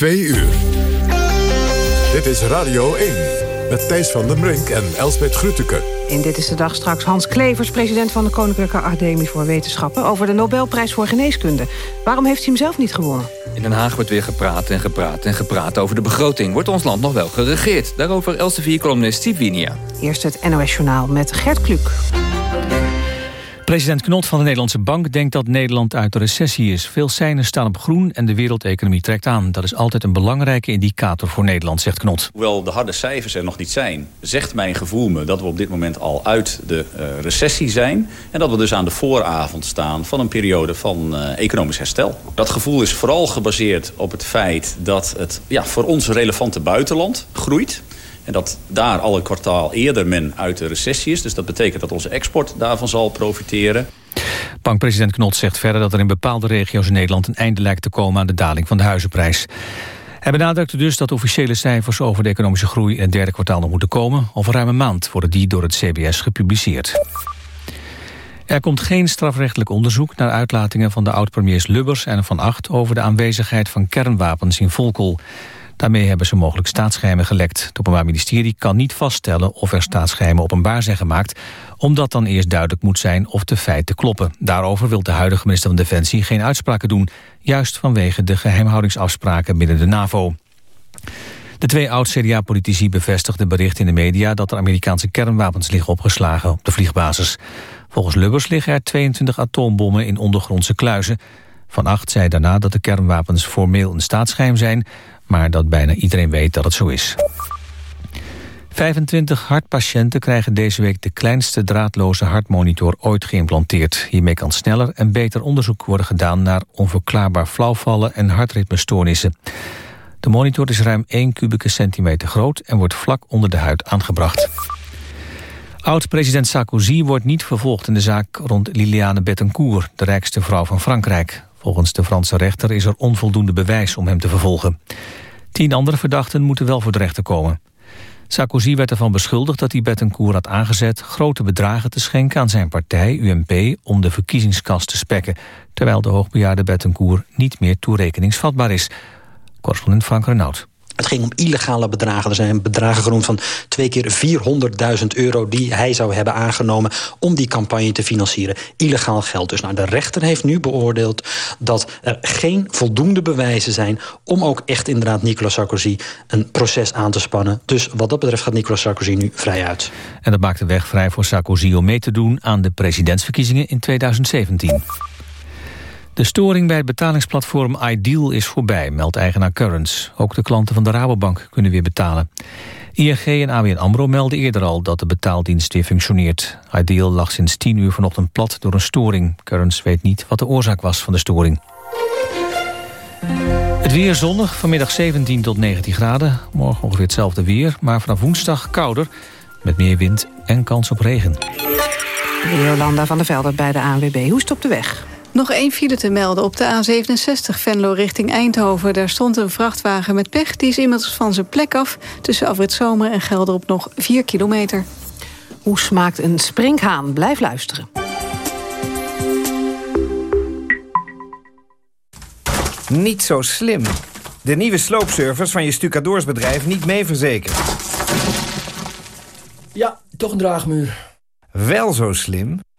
Twee uur. Dit is Radio 1 met Thijs van den Brink en Elsbeth Grütke. In Dit is de Dag straks Hans Klevers, president van de Koninklijke Academie voor Wetenschappen... over de Nobelprijs voor Geneeskunde. Waarom heeft hij hem zelf niet gewonnen? In Den Haag wordt weer gepraat en gepraat en gepraat over de begroting. Wordt ons land nog wel geregeerd? Daarover Elsevier-columnist Steve Winia. Eerst het NOS Journaal met Gert Kluk. President Knot van de Nederlandse Bank denkt dat Nederland uit de recessie is. Veel seinen staan op groen en de wereldeconomie trekt aan. Dat is altijd een belangrijke indicator voor Nederland, zegt Knot. Hoewel de harde cijfers er nog niet zijn... zegt mijn gevoel me dat we op dit moment al uit de uh, recessie zijn... en dat we dus aan de vooravond staan van een periode van uh, economisch herstel. Dat gevoel is vooral gebaseerd op het feit dat het ja, voor ons relevante buitenland groeit... En dat daar al een kwartaal eerder men uit de recessie is. Dus dat betekent dat onze export daarvan zal profiteren. Bankpresident Knot zegt verder dat er in bepaalde regio's in Nederland... een einde lijkt te komen aan de daling van de huizenprijs. Hij benadrukte dus dat officiële cijfers over de economische groei... in het derde kwartaal nog moeten komen. Over ruim een maand worden die door het CBS gepubliceerd. Er komt geen strafrechtelijk onderzoek naar uitlatingen van de oud-premiers Lubbers en Van Acht... over de aanwezigheid van kernwapens in Volkel. Daarmee hebben ze mogelijk staatsgeheimen gelekt. Het Openbaar Ministerie kan niet vaststellen of er staatsgeheimen openbaar zijn gemaakt... omdat dan eerst duidelijk moet zijn of de feiten kloppen. Daarover wil de huidige minister van Defensie geen uitspraken doen... juist vanwege de geheimhoudingsafspraken binnen de NAVO. De twee oud-CDA-politici bevestigden bericht in de media... dat er Amerikaanse kernwapens liggen opgeslagen op de vliegbasis. Volgens Lubbers liggen er 22 atoombommen in ondergrondse kluizen. Van Acht zei daarna dat de kernwapens formeel een staatsgeheim zijn maar dat bijna iedereen weet dat het zo is. 25 hartpatiënten krijgen deze week de kleinste draadloze hartmonitor ooit geïmplanteerd. Hiermee kan sneller en beter onderzoek worden gedaan naar onverklaarbaar flauwvallen en hartritmestoornissen. De monitor is ruim 1 kubieke centimeter groot en wordt vlak onder de huid aangebracht. Oud-president Sarkozy wordt niet vervolgd in de zaak rond Liliane Bettencourt, de rijkste vrouw van Frankrijk. Volgens de Franse rechter is er onvoldoende bewijs om hem te vervolgen. Tien andere verdachten moeten wel voor de rechter komen. Sarkozy werd ervan beschuldigd dat hij Bettencourt had aangezet... grote bedragen te schenken aan zijn partij, UMP... om de verkiezingskast te spekken... terwijl de hoogbejaarde Bettencourt niet meer toerekeningsvatbaar is. Correspondent Frank Renaud. Het ging om illegale bedragen. Er zijn bedragen genoemd van twee keer 400.000 euro... die hij zou hebben aangenomen om die campagne te financieren. Illegaal geld. Dus nou, de rechter heeft nu beoordeeld dat er geen voldoende bewijzen zijn... om ook echt inderdaad Nicolas Sarkozy een proces aan te spannen. Dus wat dat betreft gaat Nicolas Sarkozy nu vrij uit. En dat maakt de weg vrij voor Sarkozy om mee te doen... aan de presidentsverkiezingen in 2017. De storing bij het betalingsplatform Ideal is voorbij, meldt eigenaar Currents. Ook de klanten van de Rabobank kunnen weer betalen. ING en ABN AMRO melden eerder al dat de betaaldienst weer functioneert. Ideal lag sinds 10 uur vanochtend plat door een storing. Currents weet niet wat de oorzaak was van de storing. Het weer zonnig, vanmiddag 17 tot 19 graden. Morgen ongeveer hetzelfde weer, maar vanaf woensdag kouder... met meer wind en kans op regen. Jolanda van der Velden bij de ANWB. Hoe stopt de weg? Nog één file te melden op de A67 Venlo richting Eindhoven. Daar stond een vrachtwagen met pech. Die is inmiddels van zijn plek af. Tussen Afrit Zomer en Gelderop nog 4 kilometer. Hoe smaakt een springhaan? Blijf luisteren. Niet zo slim. De nieuwe sloopservice van je stucadoorsbedrijf niet mee verzekerd. Ja, toch een draagmuur. Wel zo slim.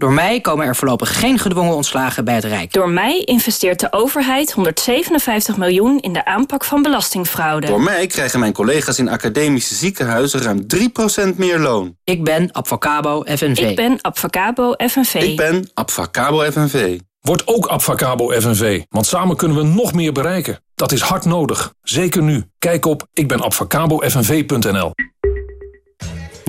Door mij komen er voorlopig geen gedwongen ontslagen bij het Rijk. Door mij investeert de overheid 157 miljoen in de aanpak van belastingfraude. Door mij krijgen mijn collega's in academische ziekenhuizen ruim 3% meer loon. Ik ben Abfacabo FNV. Ik ben Abfacabo FNV. Ik ben Abfacabo FNV. Word ook Abfacabo FNV, want samen kunnen we nog meer bereiken. Dat is hard nodig, zeker nu. Kijk op ikbenabfacabofnv.nl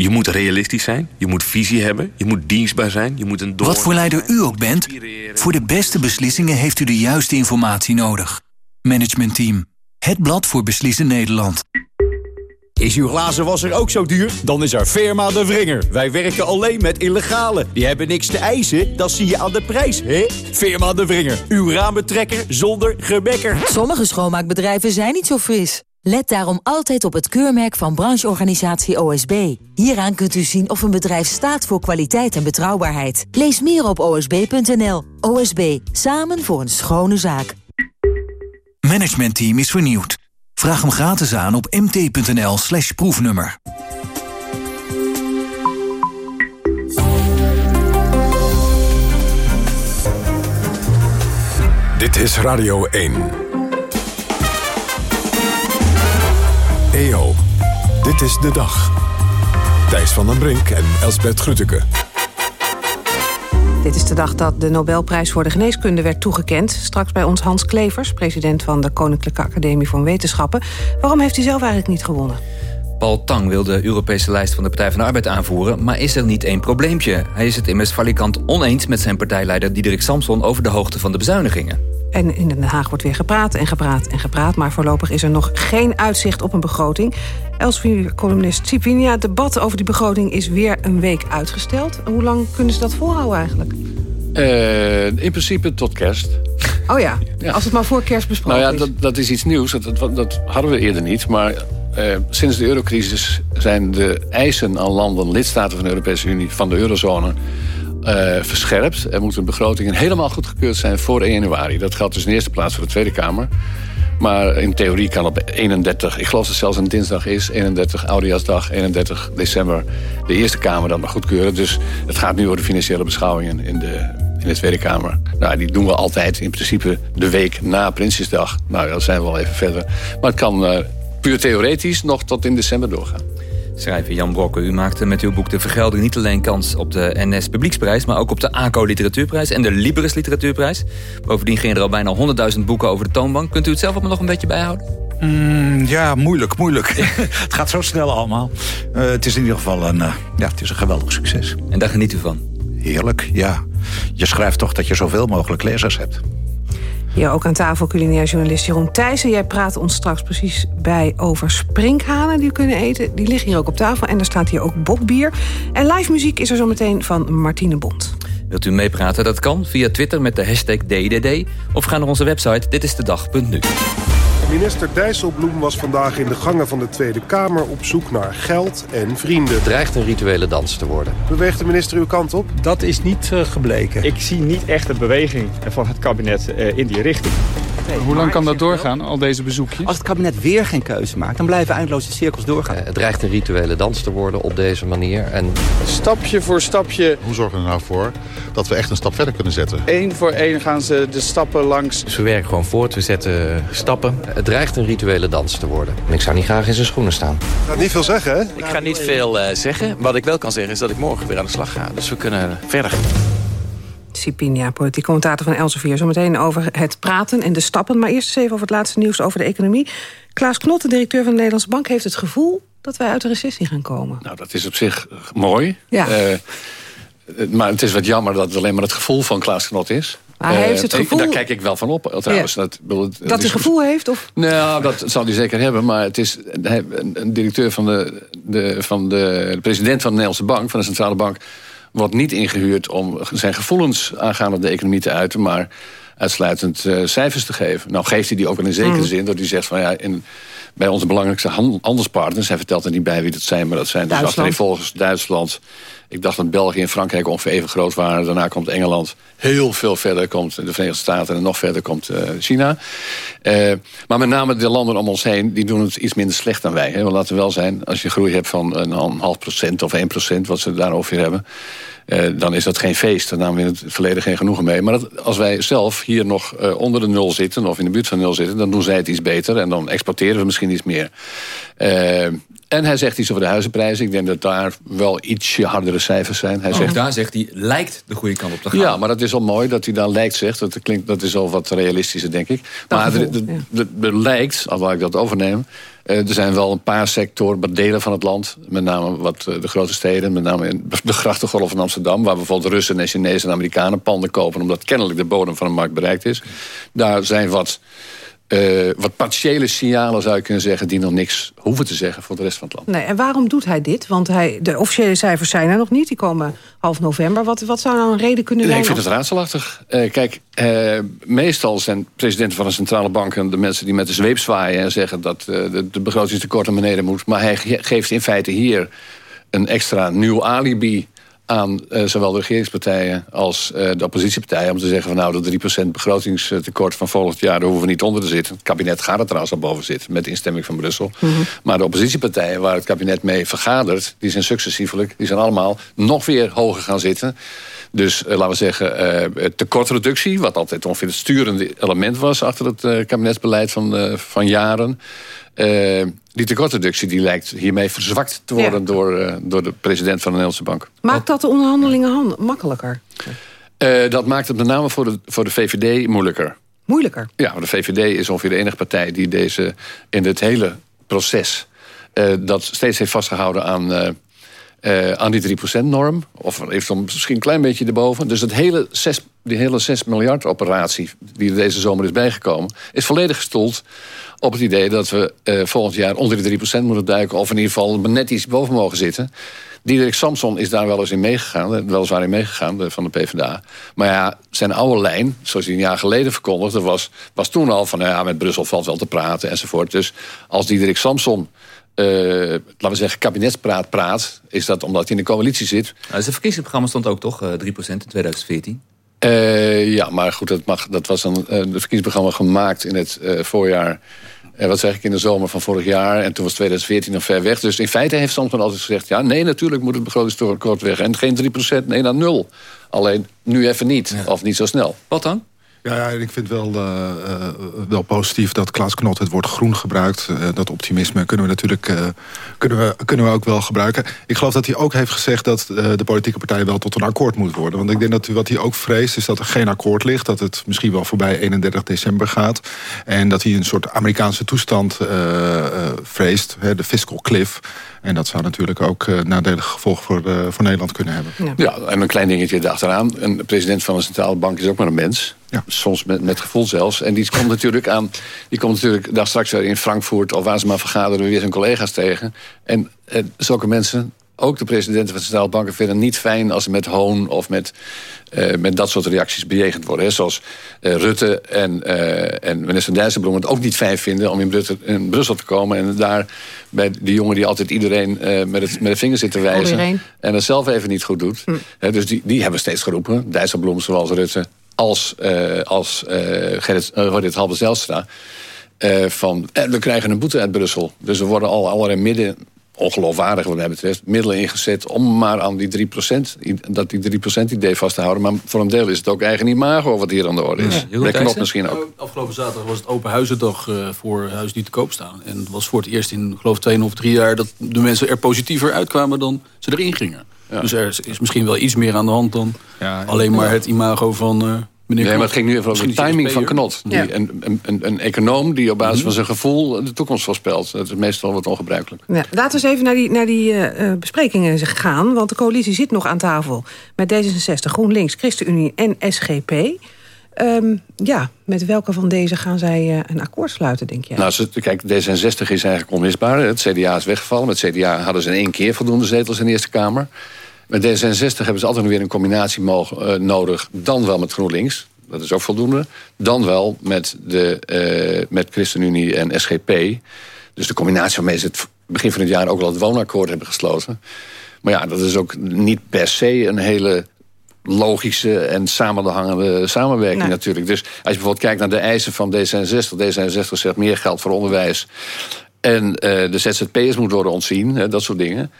Je moet realistisch zijn, je moet visie hebben, je moet dienstbaar zijn, je moet een door... Wat voor leider u ook bent, voor de beste beslissingen heeft u de juiste informatie nodig. Management Team, het blad voor beslissen Nederland. Is uw glazenwasser ook zo duur? Dan is er Firma de Vringer. Wij werken alleen met illegale. Die hebben niks te eisen, dat zie je aan de prijs, hè? Firma de Vringer, uw raambetrekker zonder gebekker. Sommige schoonmaakbedrijven zijn niet zo fris. Let daarom altijd op het keurmerk van brancheorganisatie OSB. Hieraan kunt u zien of een bedrijf staat voor kwaliteit en betrouwbaarheid. Lees meer op osb.nl. OSB, samen voor een schone zaak. Management Team is vernieuwd. Vraag hem gratis aan op mt.nl slash proefnummer. Dit is Radio 1. EO, dit is de dag. Thijs van den Brink en Elsbert Grütke. Dit is de dag dat de Nobelprijs voor de geneeskunde werd toegekend. Straks bij ons Hans Klevers, president van de Koninklijke Academie van Wetenschappen. Waarom heeft hij zelf eigenlijk niet gewonnen? Paul Tang wil de Europese lijst van de Partij van de Arbeid aanvoeren... maar is er niet één probleempje. Hij is het immers valikant oneens met zijn partijleider Diederik Samson... over de hoogte van de bezuinigingen. En in Den Haag wordt weer gepraat en gepraat en gepraat... maar voorlopig is er nog geen uitzicht op een begroting. Elsevier-columnist Cipinia, het debat over die begroting... is weer een week uitgesteld. Hoe lang kunnen ze dat volhouden eigenlijk? Uh, in principe tot kerst. Oh ja, ja, als het maar voor kerst besproken nou ja. Dat, dat is iets nieuws, dat, dat, dat hadden we eerder niet. Maar uh, sinds de eurocrisis zijn de eisen aan landen, lidstaten van de Europese Unie... van de eurozone verscherpt. Er moeten begrotingen helemaal goedgekeurd zijn voor 1 januari. Dat geldt dus in eerste plaats voor de Tweede Kamer. Maar in theorie kan op 31, ik geloof dat het zelfs een dinsdag is... 31 Oudejaarsdag, 31 december, de Eerste Kamer dat mag goedkeuren. Dus het gaat nu over de financiële beschouwingen in de, in de Tweede Kamer. Nou, die doen we altijd in principe de week na Prinsjesdag. Nou, dat zijn we al even verder. Maar het kan uh, puur theoretisch nog tot in december doorgaan. Schrijver Jan Brokken, u maakte met uw boek De Vergelding niet alleen kans op de NS Publieksprijs... maar ook op de ACO Literatuurprijs en de Libris Literatuurprijs. Bovendien gingen er al bijna 100.000 boeken over de toonbank. Kunt u het zelf allemaal nog een beetje bijhouden? Mm, ja, moeilijk, moeilijk. het gaat zo snel allemaal. Uh, het is in ieder geval een, uh, ja, het is een geweldig succes. En daar geniet u van? Heerlijk, ja. Je schrijft toch dat je zoveel mogelijk lezers hebt. Hier ook aan tafel culinair journalist Jeroen Thijssen. Jij praat ons straks precies bij over sprinkhanen die we kunnen eten. Die liggen hier ook op tafel en er staat hier ook bokbier. En live muziek is er zo meteen van Martine Bond. Wilt u meepraten? Dat kan via Twitter met de hashtag DDD. Of ga naar onze website ditistedag.nu. Minister Dijsselbloem was vandaag in de gangen van de Tweede Kamer... op zoek naar geld en vrienden. Het dreigt een rituele dans te worden. Beweegt de minister uw kant op? Dat is niet uh, gebleken. Ik zie niet echt een beweging van het kabinet uh, in die richting. Hoe lang kan dat doorgaan, al deze bezoekjes? Als het kabinet weer geen keuze maakt, dan blijven eindeloze cirkels doorgaan. Uh, het dreigt een rituele dans te worden op deze manier. En... Stapje voor stapje. Hoe zorgen we er nou voor dat we echt een stap verder kunnen zetten? Eén voor één gaan ze de stappen langs. Dus we werken gewoon voort, we zetten stappen. Het dreigt een rituele dans te worden. En ik zou niet graag in zijn schoenen staan. Ik ga niet veel zeggen, hè? Ik ga niet veel uh, zeggen. Wat ik wel kan zeggen is dat ik morgen weer aan de slag ga. Dus we kunnen verder. Sipinia, politiek commentator van Elsevier. Zometeen over het praten en de stappen. Maar eerst eens even over het laatste nieuws over de economie. Klaas Knot, de directeur van de Nederlandse Bank... heeft het gevoel dat wij uit de recessie gaan komen. Nou, dat is op zich mooi. Ja. Uh, maar het is wat jammer dat het alleen maar het gevoel van Klaas Knot is. Maar hij heeft het gevoel... Daar kijk ik wel van op, trouwens. Ja. Dat, dat hij het gevoel heeft? Of? Nou, dat zal hij zeker hebben. Maar het is een directeur van de, de, van de, de president van de Nederlandse Bank... van de Centrale Bank wordt niet ingehuurd om zijn gevoelens aangaande de economie te uiten... maar uitsluitend uh, cijfers te geven. Nou geeft hij die ook wel in zekere mm. zin, dat hij zegt van ja... In, bij onze belangrijkste handelspartners, hij vertelt er niet bij wie dat zijn... maar dat zijn dus volgens Duitsland. Ik dacht dat België en Frankrijk ongeveer even groot waren. Daarna komt Engeland. Heel veel verder komt de Verenigde Staten en nog verder komt uh, China. Uh, maar met name de landen om ons heen, die doen het iets minder slecht dan wij. Hè? Laten we wel zijn, als je groei hebt van een half procent of 1 procent... wat ze daar ongeveer hebben... Uh, dan is dat geen feest. Daar namen we in het verleden geen genoegen mee. Maar dat, als wij zelf hier nog onder de nul zitten... of in de buurt van nul zitten, dan doen zij het iets beter... en dan exporteren we misschien iets meer. Uh, en hij zegt iets over de huizenprijzen. Ik denk dat daar wel ietsje hardere cijfers zijn. Hij oh, zegt, daar zegt hij, lijkt de goede kant op te gaan. Ja, maar dat is al mooi dat hij daar lijkt zegt. Dat, klinkt, dat is al wat realistischer, denk ik. Maar er, er, er, lijkt, al waar ik dat overneem... er zijn wel een paar sectoren, delen van het land... met name wat de grote steden, met name in de grachtengolf van Amsterdam... waar bijvoorbeeld Russen en Chinezen en Amerikanen panden kopen... omdat kennelijk de bodem van de markt bereikt is. Daar zijn wat uh, wat partiële signalen zou je kunnen zeggen... die nog niks hoeven te zeggen voor de rest van het land. Nee, en waarom doet hij dit? Want hij, de officiële cijfers zijn er nog niet. Die komen half november. Wat, wat zou nou een reden kunnen zijn? Nee, ik vind het raadselachtig. Uh, kijk, uh, meestal zijn presidenten van een centrale bank... de mensen die met de zweep zwaaien en zeggen... dat de, de begrotingstekort naar beneden moet. Maar hij geeft in feite hier een extra nieuw alibi aan uh, zowel de regeringspartijen als uh, de oppositiepartijen... om te zeggen van nou, de 3% begrotingstekort van volgend jaar... daar hoeven we niet onder te zitten. Het kabinet gaat er trouwens al boven zitten... met de instemming van Brussel. Mm -hmm. Maar de oppositiepartijen waar het kabinet mee vergadert... die zijn successievelijk, die zijn allemaal nog weer hoger gaan zitten... Dus uh, laten we zeggen, uh, tekortreductie... wat altijd ongeveer het sturende element was... achter het uh, kabinetsbeleid van, van jaren... die tekortreductie die lijkt hiermee verzwakt te worden... Ja. Door, door de president van de Nederlandse Bank. Maakt dat de onderhandelingen makkelijker? dat maakt het met name voor de, voor de VVD moeilijker. Moeilijker? Ja, want de VVD is ongeveer de enige partij... die deze in dit hele proces... dat steeds heeft vastgehouden aan uh, aan die 3%-norm. Of heeft misschien een klein beetje erboven. Dus het hele 6, die hele 6 miljard operatie die er deze zomer is bijgekomen... is volledig gestoeld op het idee dat we uh, volgend jaar onder de 3% moeten duiken... of in ieder geval net iets boven mogen zitten. Diederik Samson is daar wel eens in meegegaan, weliswaar in meegegaan van de PvdA. Maar ja, zijn oude lijn, zoals hij een jaar geleden verkondigde... was, was toen al van, nou ja, met Brussel valt wel te praten enzovoort. Dus als Diederik Samson uh, laten we zeggen, kabinetspraat praat... is dat omdat hij in de coalitie zit. Nou, zijn verkiezingsprogramma stond ook toch uh, 3% in 2014? Uh, ja, maar goed, dat, mag, dat was een uh, verkiezingsprogramma gemaakt in het voorjaar... wat zeg ik, in de zomer van vorig jaar. En toen was 2014 nog ver weg. Dus in feite heeft Samson altijd gezegd... ja, nee, natuurlijk moet het begrotingstekort weg. En geen 3%, nee, naar nul. Alleen nu even niet, ja. of niet zo snel. Wat dan? Ja, ja, ik vind wel, uh, uh, wel positief dat Klaas Knot het woord groen gebruikt. Uh, dat optimisme kunnen we natuurlijk kunnen we, kunnen we ook wel gebruiken. Ik geloof dat hij ook heeft gezegd dat de politieke partijen wel tot een akkoord moet worden. Want ik denk dat wat hij ook vreest is dat er geen akkoord ligt. Dat het misschien wel voorbij 31 december gaat. En dat hij een soort Amerikaanse toestand vreest. Hè, de fiscal cliff. En dat zou natuurlijk ook nadelige gevolgen voor, voor Nederland kunnen hebben. Ja. ja. en een klein dingetje erachteraan. Een president van een centrale bank is ook maar een mens. Ja. Soms met, met gevoel zelfs. En die komt natuurlijk aan. Die komt natuurlijk daar straks weer in Frankfurt of waar ze maar vergaderen weer zijn collega's tegen. En, en zulke mensen ook de presidenten van de centrale banken vinden het niet fijn... als ze met hoon of met, uh, met dat soort reacties bejegend worden. Hè. Zoals uh, Rutte en, uh, en minister Dijsselbloem het ook niet fijn vinden... om in, Brutte, in Brussel te komen en daar bij die jongen... die altijd iedereen met, het, met de vinger zit te wijzen... en het zelf even niet goed doet. Hm. dus die, die hebben steeds geroepen. Dijsselbloem zoals Rutte als, als Gerrit, Gerrit Halbe-Zijlstra... van, we krijgen een boete uit Brussel. Dus er worden al allerlei midden ongeloofwaardig wat mij betreft, middelen ingezet om maar aan die 3%, dat die 3% idee vast te houden. Maar voor een deel is het ook eigen imago wat hier aan de orde is. Ja, klopt misschien ook. Afgelopen zaterdag was het open huizendag uh, voor huizen die te koop staan. En het was voor het eerst in geloof 2 of 3 jaar dat de mensen er positiever uitkwamen dan ze erin gingen. Ja. Dus er is misschien wel iets meer aan de hand dan ja, alleen maar het imago van... Uh, Meneer nee, maar het ging nu even over de timing van Knot. Die, ja. een, een, een, econoom die op basis mm -hmm. van zijn gevoel de toekomst voorspelt. Dat is meestal wat ongebruikelijk. Ja, laten we eens even naar die, naar die uh, besprekingen gaan. Want de coalitie zit nog aan tafel met D66, GroenLinks, ChristenUnie en SGP. Um, ja, met welke van deze gaan zij uh, een akkoord sluiten, denk je? Nou, kijk, D66 is eigenlijk onmisbaar. Het CDA is weggevallen. Met het CDA hadden ze in één keer voldoende zetels in de Eerste Kamer. Met D66 hebben ze altijd weer een combinatie mogen, uh, nodig. Dan wel met GroenLinks. Dat is ook voldoende. Dan wel met, de, uh, met ChristenUnie en SGP. Dus de combinatie waarmee ze het begin van het jaar ook al het woonakkoord hebben gesloten. Maar ja, dat is ook niet per se een hele logische en samenhangende samenwerking nee. natuurlijk. Dus als je bijvoorbeeld kijkt naar de eisen van D66... D66 zegt meer geld voor onderwijs... en uh, de ZZP'ers moet worden ontzien, hè, dat soort dingen...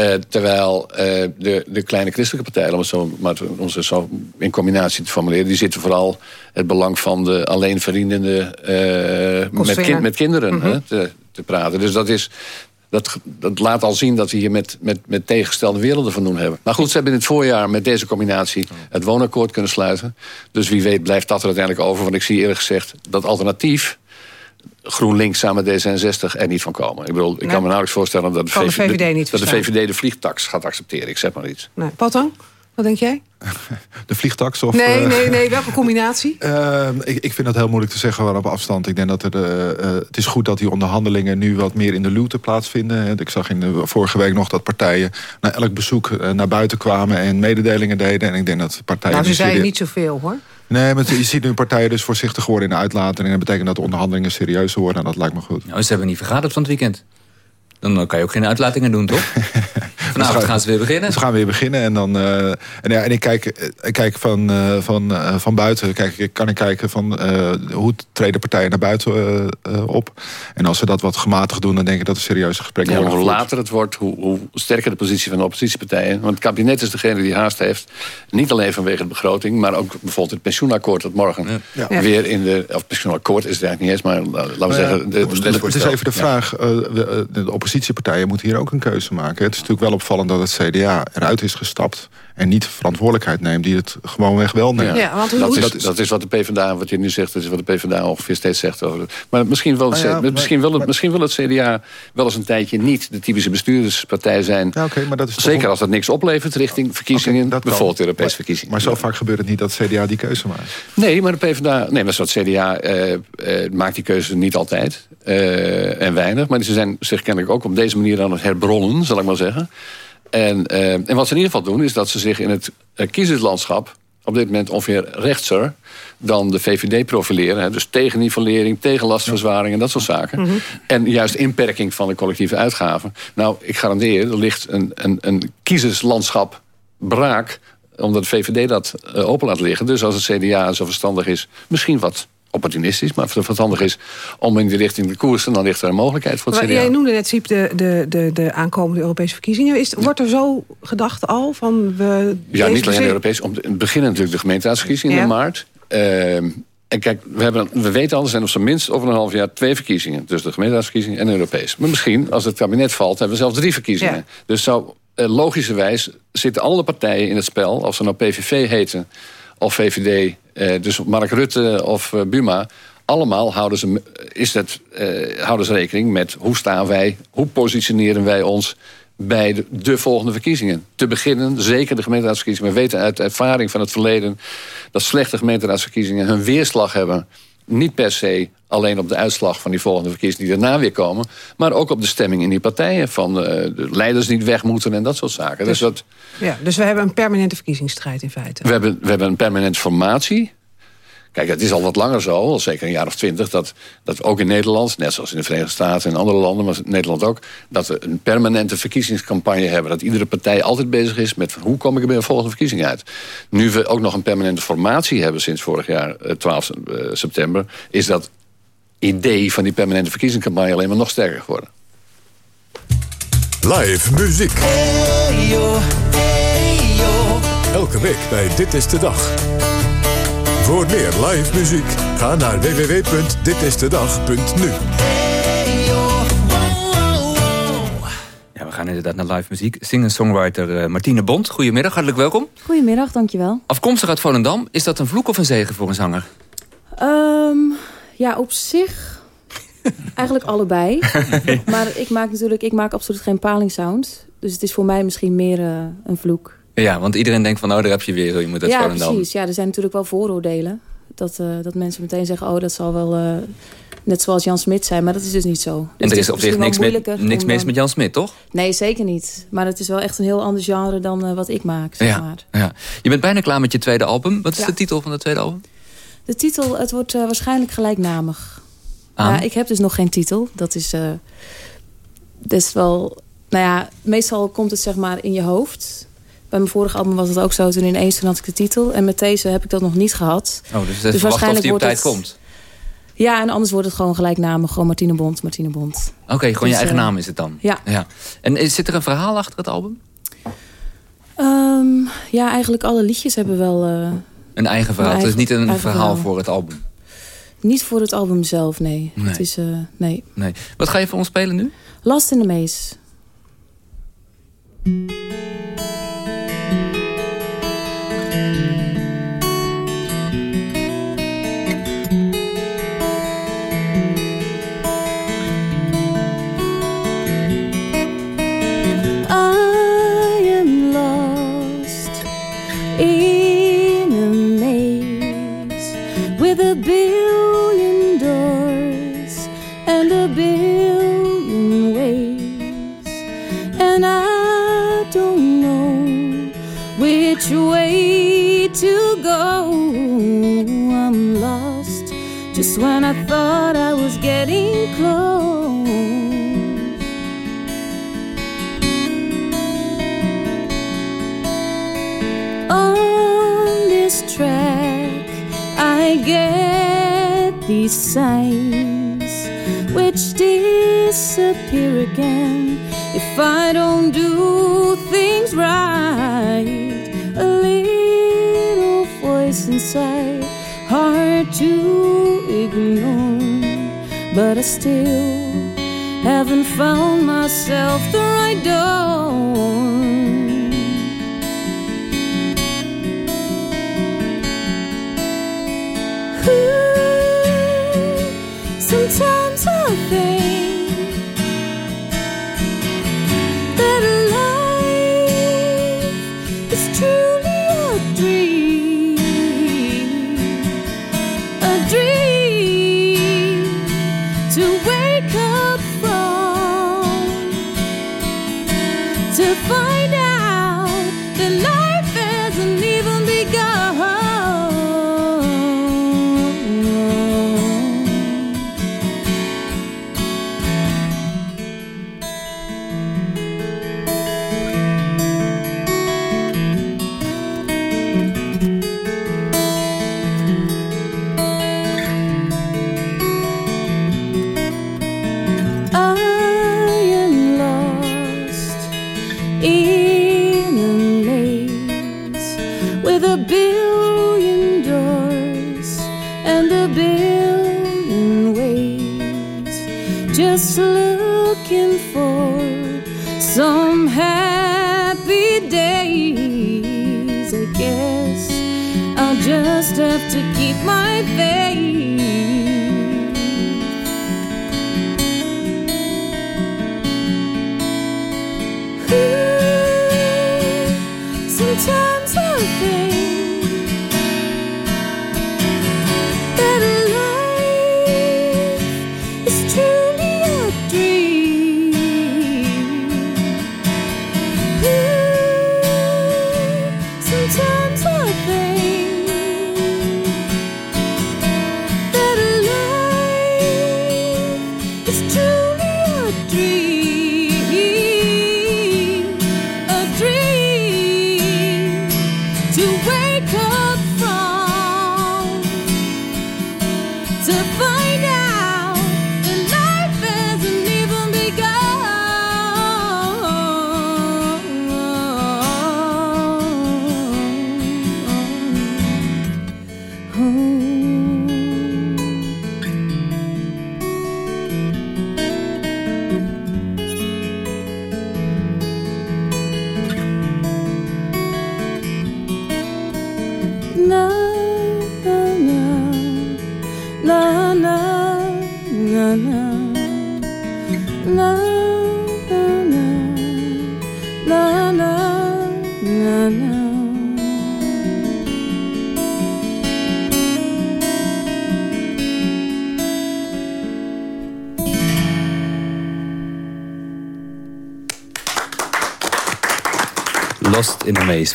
Uh, terwijl uh, de, de kleine christelijke partijen, om het zo, maar om het zo in combinatie te formuleren, die zitten vooral het belang van de alleenverdienende uh, met, kind, met kinderen mm -hmm. hè, te, te, praten. Dus dat, is, dat, dat laat al zien dat we hier met, met, met tegengestelde werelden van doen hebben. Maar goed, ze hebben in het voorjaar met deze combinatie het woonakkoord kunnen sluiten. Dus wie weet blijft dat er uiteindelijk over. Want ik zie eerlijk gezegd dat alternatief GroenLinks samen met D66 er niet van komen. Ik bedoel, ik Nee. kan me nauwelijks voorstellen dat de, de VVD, niet dat de. VVD de vliegtax gaat accepteren. Ik zeg maar iets. Nee. Patang, wat denk jij? De vliegtax of... nee, eh, nee, nee. Welke combinatie? Ehm, ik, ik vind dat heel moeilijk te zeggen gewoon op afstand. Ik denk dat er, eh, eh, het is goed dat die onderhandelingen nu wat meer in de luwte plaatsvinden. hè. Ik zag in de, vorige week nog dat partijen na elk bezoek eh, naar buiten kwamen en mededelingen deden. En ik denk dat partijen... Nou, ze zeiden niet zoveel, hoor. Nee, maar je ziet nu partijen dus voorzichtig worden in de uitlatingen. En dat betekent dat de onderhandelingen serieuzer worden. En dat lijkt me goed. Nou, ze hebben niet vergaderd van het weekend. Dan kan je ook geen uitlatingen doen, toch? Vanavond gaan ze weer beginnen. Ze gaan weer beginnen. En, dan, eh, en, ja, en ik kijk, eh, ik kijk van, eh, van, eh, van buiten. Kijk, ik kan ik kijken van eh, hoe treden partijen naar buiten op. En als ze dat wat gematigd doen, dan denk ik dat er serieuze gesprekken Ja, worden hoe later het wordt, hoe, hoe sterker de positie van de oppositiepartijen. Want het kabinet is degene die haast heeft. Niet alleen vanwege de begroting, maar ook bijvoorbeeld het pensioenakkoord dat morgen Ja. weer in de. Of pensioenakkoord is het eigenlijk niet eens, maar la- laten we Nou ja, zeggen. de- het, de- is- het is even de vraag. eh, de, de oppositiepartijen moeten hier ook een keuze maken. Het is natuurlijk wel opvallend dat het CDA eruit is gestapt. En niet verantwoordelijkheid neemt. Die het gewoonweg wel neemt. dat, is, dat is wat de PvdA, wat je nu zegt, dat is wat de PvdA ongeveer steeds zegt. Over het- maar misschien wil, het, Ah ja, maar- misschien, wil het, misschien wil het CDA wel eens een tijdje niet de typische bestuurderspartij zijn. maar dat is Zeker als dat niks oplevert richting verkiezingen, bijvoorbeeld Europese verkiezingen. Maar zo vaak gebeurt het niet dat CDA die keuze maakt. Nee, maar de PvdA, nee, maar het CDA eh, eh, maakt die keuze niet altijd. eh, en weinig. Maar ze zijn zich kennelijk ook op deze manier aan het herbronnen, zal ik maar zeggen. En, eh, en wat ze in ieder geval doen, is dat ze zich in het eh, kiezerslandschap op dit moment ongeveer rechtser dan de VVD profileren. Hè, dus tegen nivellering, tegen lastverzwaring en dat soort zaken. En juist inperking van de collectieve uitgaven. Nou, ik garandeer, er ligt een, een, een kiezerslandschap braak omdat de VVD dat eh, open laat liggen. Dus als het CDA zo verstandig is, misschien wat opportunistisch... maar verstandig is om in die richting te koersen... dan ligt er een mogelijkheid voor het Maar CDA. jij noemde net, Siep, de, de, de, de aankomende Europese verkiezingen. Is, wordt er zo gedacht al van... We Ja, niet alleen Europees. Om te beginnen natuurlijk de gemeenteraadsverkiezingen Ja. in maart. Ehm, en kijk, we, hebben, we weten al, er zijn op zijn minst over een half jaar twee verkiezingen. Dus de gemeenteraadsverkiezingen en Europees. Maar misschien, als het kabinet valt, hebben we zelfs drie verkiezingen. Ja. Dus zou, eh, logischerwijs zitten alle partijen in het spel... of ze nou PVV heten of VVD, eh, dus Mark Rutte of eh, Buma... allemaal houden ze, is het, eh, houden ze rekening met hoe staan wij... hoe positioneren wij ons bij de, de volgende verkiezingen. Te beginnen, zeker de gemeenteraadsverkiezingen. We weten uit ervaring van het verleden... dat slechte gemeenteraadsverkiezingen hun weerslag hebben... niet per se alleen op de uitslag van die volgende verkiezingen... die daarna weer komen... maar ook op de stemming in die partijen... van eh, de leiders die niet weg moeten en dat soort zaken. Dus, dat, Ja, dus we hebben een permanente verkiezingsstrijd in feite. we, hebben, we hebben een permanente formatie... Kijk, het is al wat langer zo, al zeker een jaar of twintig... Dat, dat we ook in Nederland, net zoals in de Verenigde Staten en andere landen... maar in Nederland ook, dat we een permanente verkiezingscampagne hebben. Dat iedere partij altijd bezig is met hoe kom ik er bij een volgende verkiezing uit. Nu we ook nog een permanente formatie hebben sinds vorig jaar, eh, 12 eh, september... is dat idee van die permanente verkiezingscampagne alleen maar nog sterker geworden. Live muziek. Elke week bij Dit is de Dag. Voor meer live muziek ga naar www.ditistedag.nu. Ja, we gaan inderdaad naar live muziek. Singer-songwriter eh, Martine Bond. Goedemiddag, hartelijk welkom. Goedemiddag, dankjewel. Afkomstig uit Volendam. Is dat een vloek of een zegen voor een zanger? Ehm, ja, op zich eigenlijk allebei. maar ik maak natuurlijk, ik maak absoluut geen palingsound. Dus het is voor mij misschien meer eh, een vloek. Ja, want iedereen denkt van, oh, daar heb je weer, je moet uit ja, Volendam. precies. Ja, er zijn natuurlijk wel vooroordelen. Dat, eh, dat mensen meteen zeggen, oh, dat zal wel... eh, net zoals Jan Smit zijn, maar dat is dus niet zo. Dus En er is op zich niks, met, niks mis met Jan Smit, toch? Nee, zeker niet. Maar het is wel echt een heel ander genre dan eh, wat ik maak, zeg Ja, maar. ja. Je bent bijna klaar met je tweede album. Wat is Ja. de titel van het tweede album? De titel, het wordt waarschijnlijk gelijknamig. Ja, ik heb dus nog geen titel. Dat is, dat is wel... Nou ja, meestal komt het zeg maar in je hoofd. Bij mijn vorige album was het ook zo. Toen ineens toen had ik de titel. En met deze heb ik dat nog niet gehad. Oh, dus, dus of die op tijd het- komt. Ja, en anders wordt het gewoon gelijknamig. Gewoon Martine Bond, Martine Bond. Oké, gewoon je Dus, eigen eh, naam is het dan. ja. ja. En zit er een verhaal achter het album? Ehm, ja, eigenlijk alle liedjes hebben wel... eh, Een eigen verhaal. Een het is niet een verhaal. voor het album. niet voor het album zelf, nee. Nee. Het is, eh, nee. Nee. Wat ga je voor ons spelen nu? Last in the Maze. Go. I'm lost just when I thought I was getting close. On this track, I get these signs which disappear again if I don't do things right. Voice inside, hard to ignore, but I still haven't found myself the right door. Ooh, Sometimes I think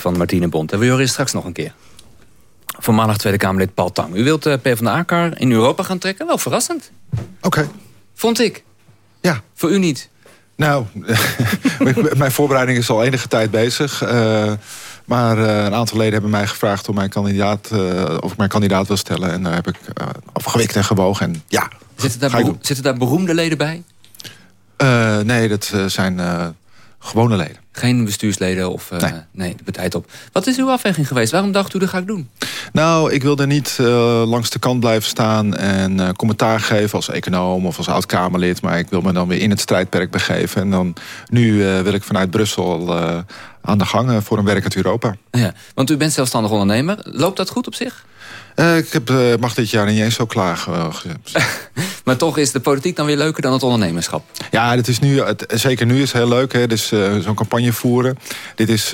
van Martine Bond. En we horen straks nog een keer. Voormalig Tweede Kamerlid Paul Tang. U wilt de PvdA-kar in Europa gaan trekken? Wel verrassend. Oké. Vond ik. Ja. Voor u niet? Nou, mijn voorbereiding is al enige tijd bezig. Eh, maar eh, een aantal leden hebben mij gevraagd om mijn kandidaat, eh, of ik mijn kandidaat wil stellen. En daar heb ik afgewikt en gewogen. En ja, Zitten daar, zitten daar beroemde leden bij? Eh, nee, dat eh, zijn eh, gewone leden. Geen bestuursleden of... eh, nee. de partij op. Wat is uw afweging geweest? Waarom dacht u, dat ga ik doen? Nou, ik wilde niet eh, langs de kant blijven staan en eh, commentaar geven als econoom of als oud-Kamerlid. Maar ik wil me dan weer in het strijdperk begeven. En dan nu wil ik vanuit Brussel aan de gang voor een werk uit Europa. Ja, want u bent zelfstandig ondernemer. Loopt dat goed op zich? Uh, ik heb, uh, mag dit jaar niet eens zo klagen. Uh, maar toch is de politiek dan weer leuker dan het ondernemerschap? Ja, het is nu, het, zeker nu is het heel leuk. Hè. Dus zo'n campagne voeren. Dit is,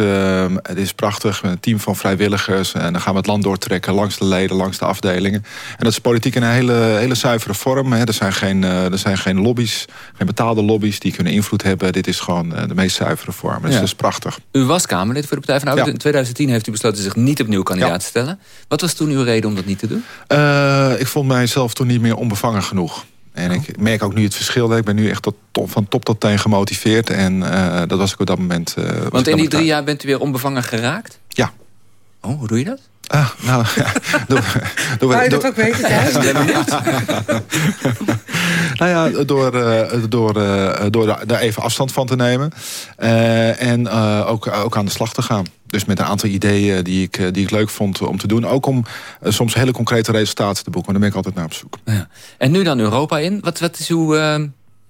het is prachtig. Een team van vrijwilligers. En dan gaan we het land doortrekken langs de leden, langs de afdelingen. En dat is politiek in een hele, hele zuivere vorm. Hè. Er, zijn geen, er zijn geen lobby's, geen betaalde lobby's die kunnen invloed hebben. Dit is gewoon de meest zuivere vorm. Dus ja. dat is prachtig. U was Kamerlid voor de Partij van de Arbeid. Ja. In 2010 heeft u besloten zich niet opnieuw kandidaat te stellen. Wat was toen uw reden om dat niet te doen? Uh, ik vond mijzelf toen niet meer onbevangen genoeg. En ik merk ook nu het verschil. Ik ben nu echt tot, top, van top tot teen gemotiveerd. En uh, dat was ik op dat moment... Uh, Want in die drie jaar bent u weer onbevangen geraakt? Ja. Oh, hoe doe je dat? Ah, nou, ja. Door, door, Wou je dat ook weten thuis? nou ja, door, uh, door, uh, door daar even afstand van te nemen. Uh, en ook, ook aan de slag te gaan. Dus met een aantal ideeën die ik, die ik leuk vond om te doen. Ook om soms hele concrete resultaten te boeken. Maar daar ben ik altijd naar op zoek. Ja. En nu dan Europa in. Wat, wat is uw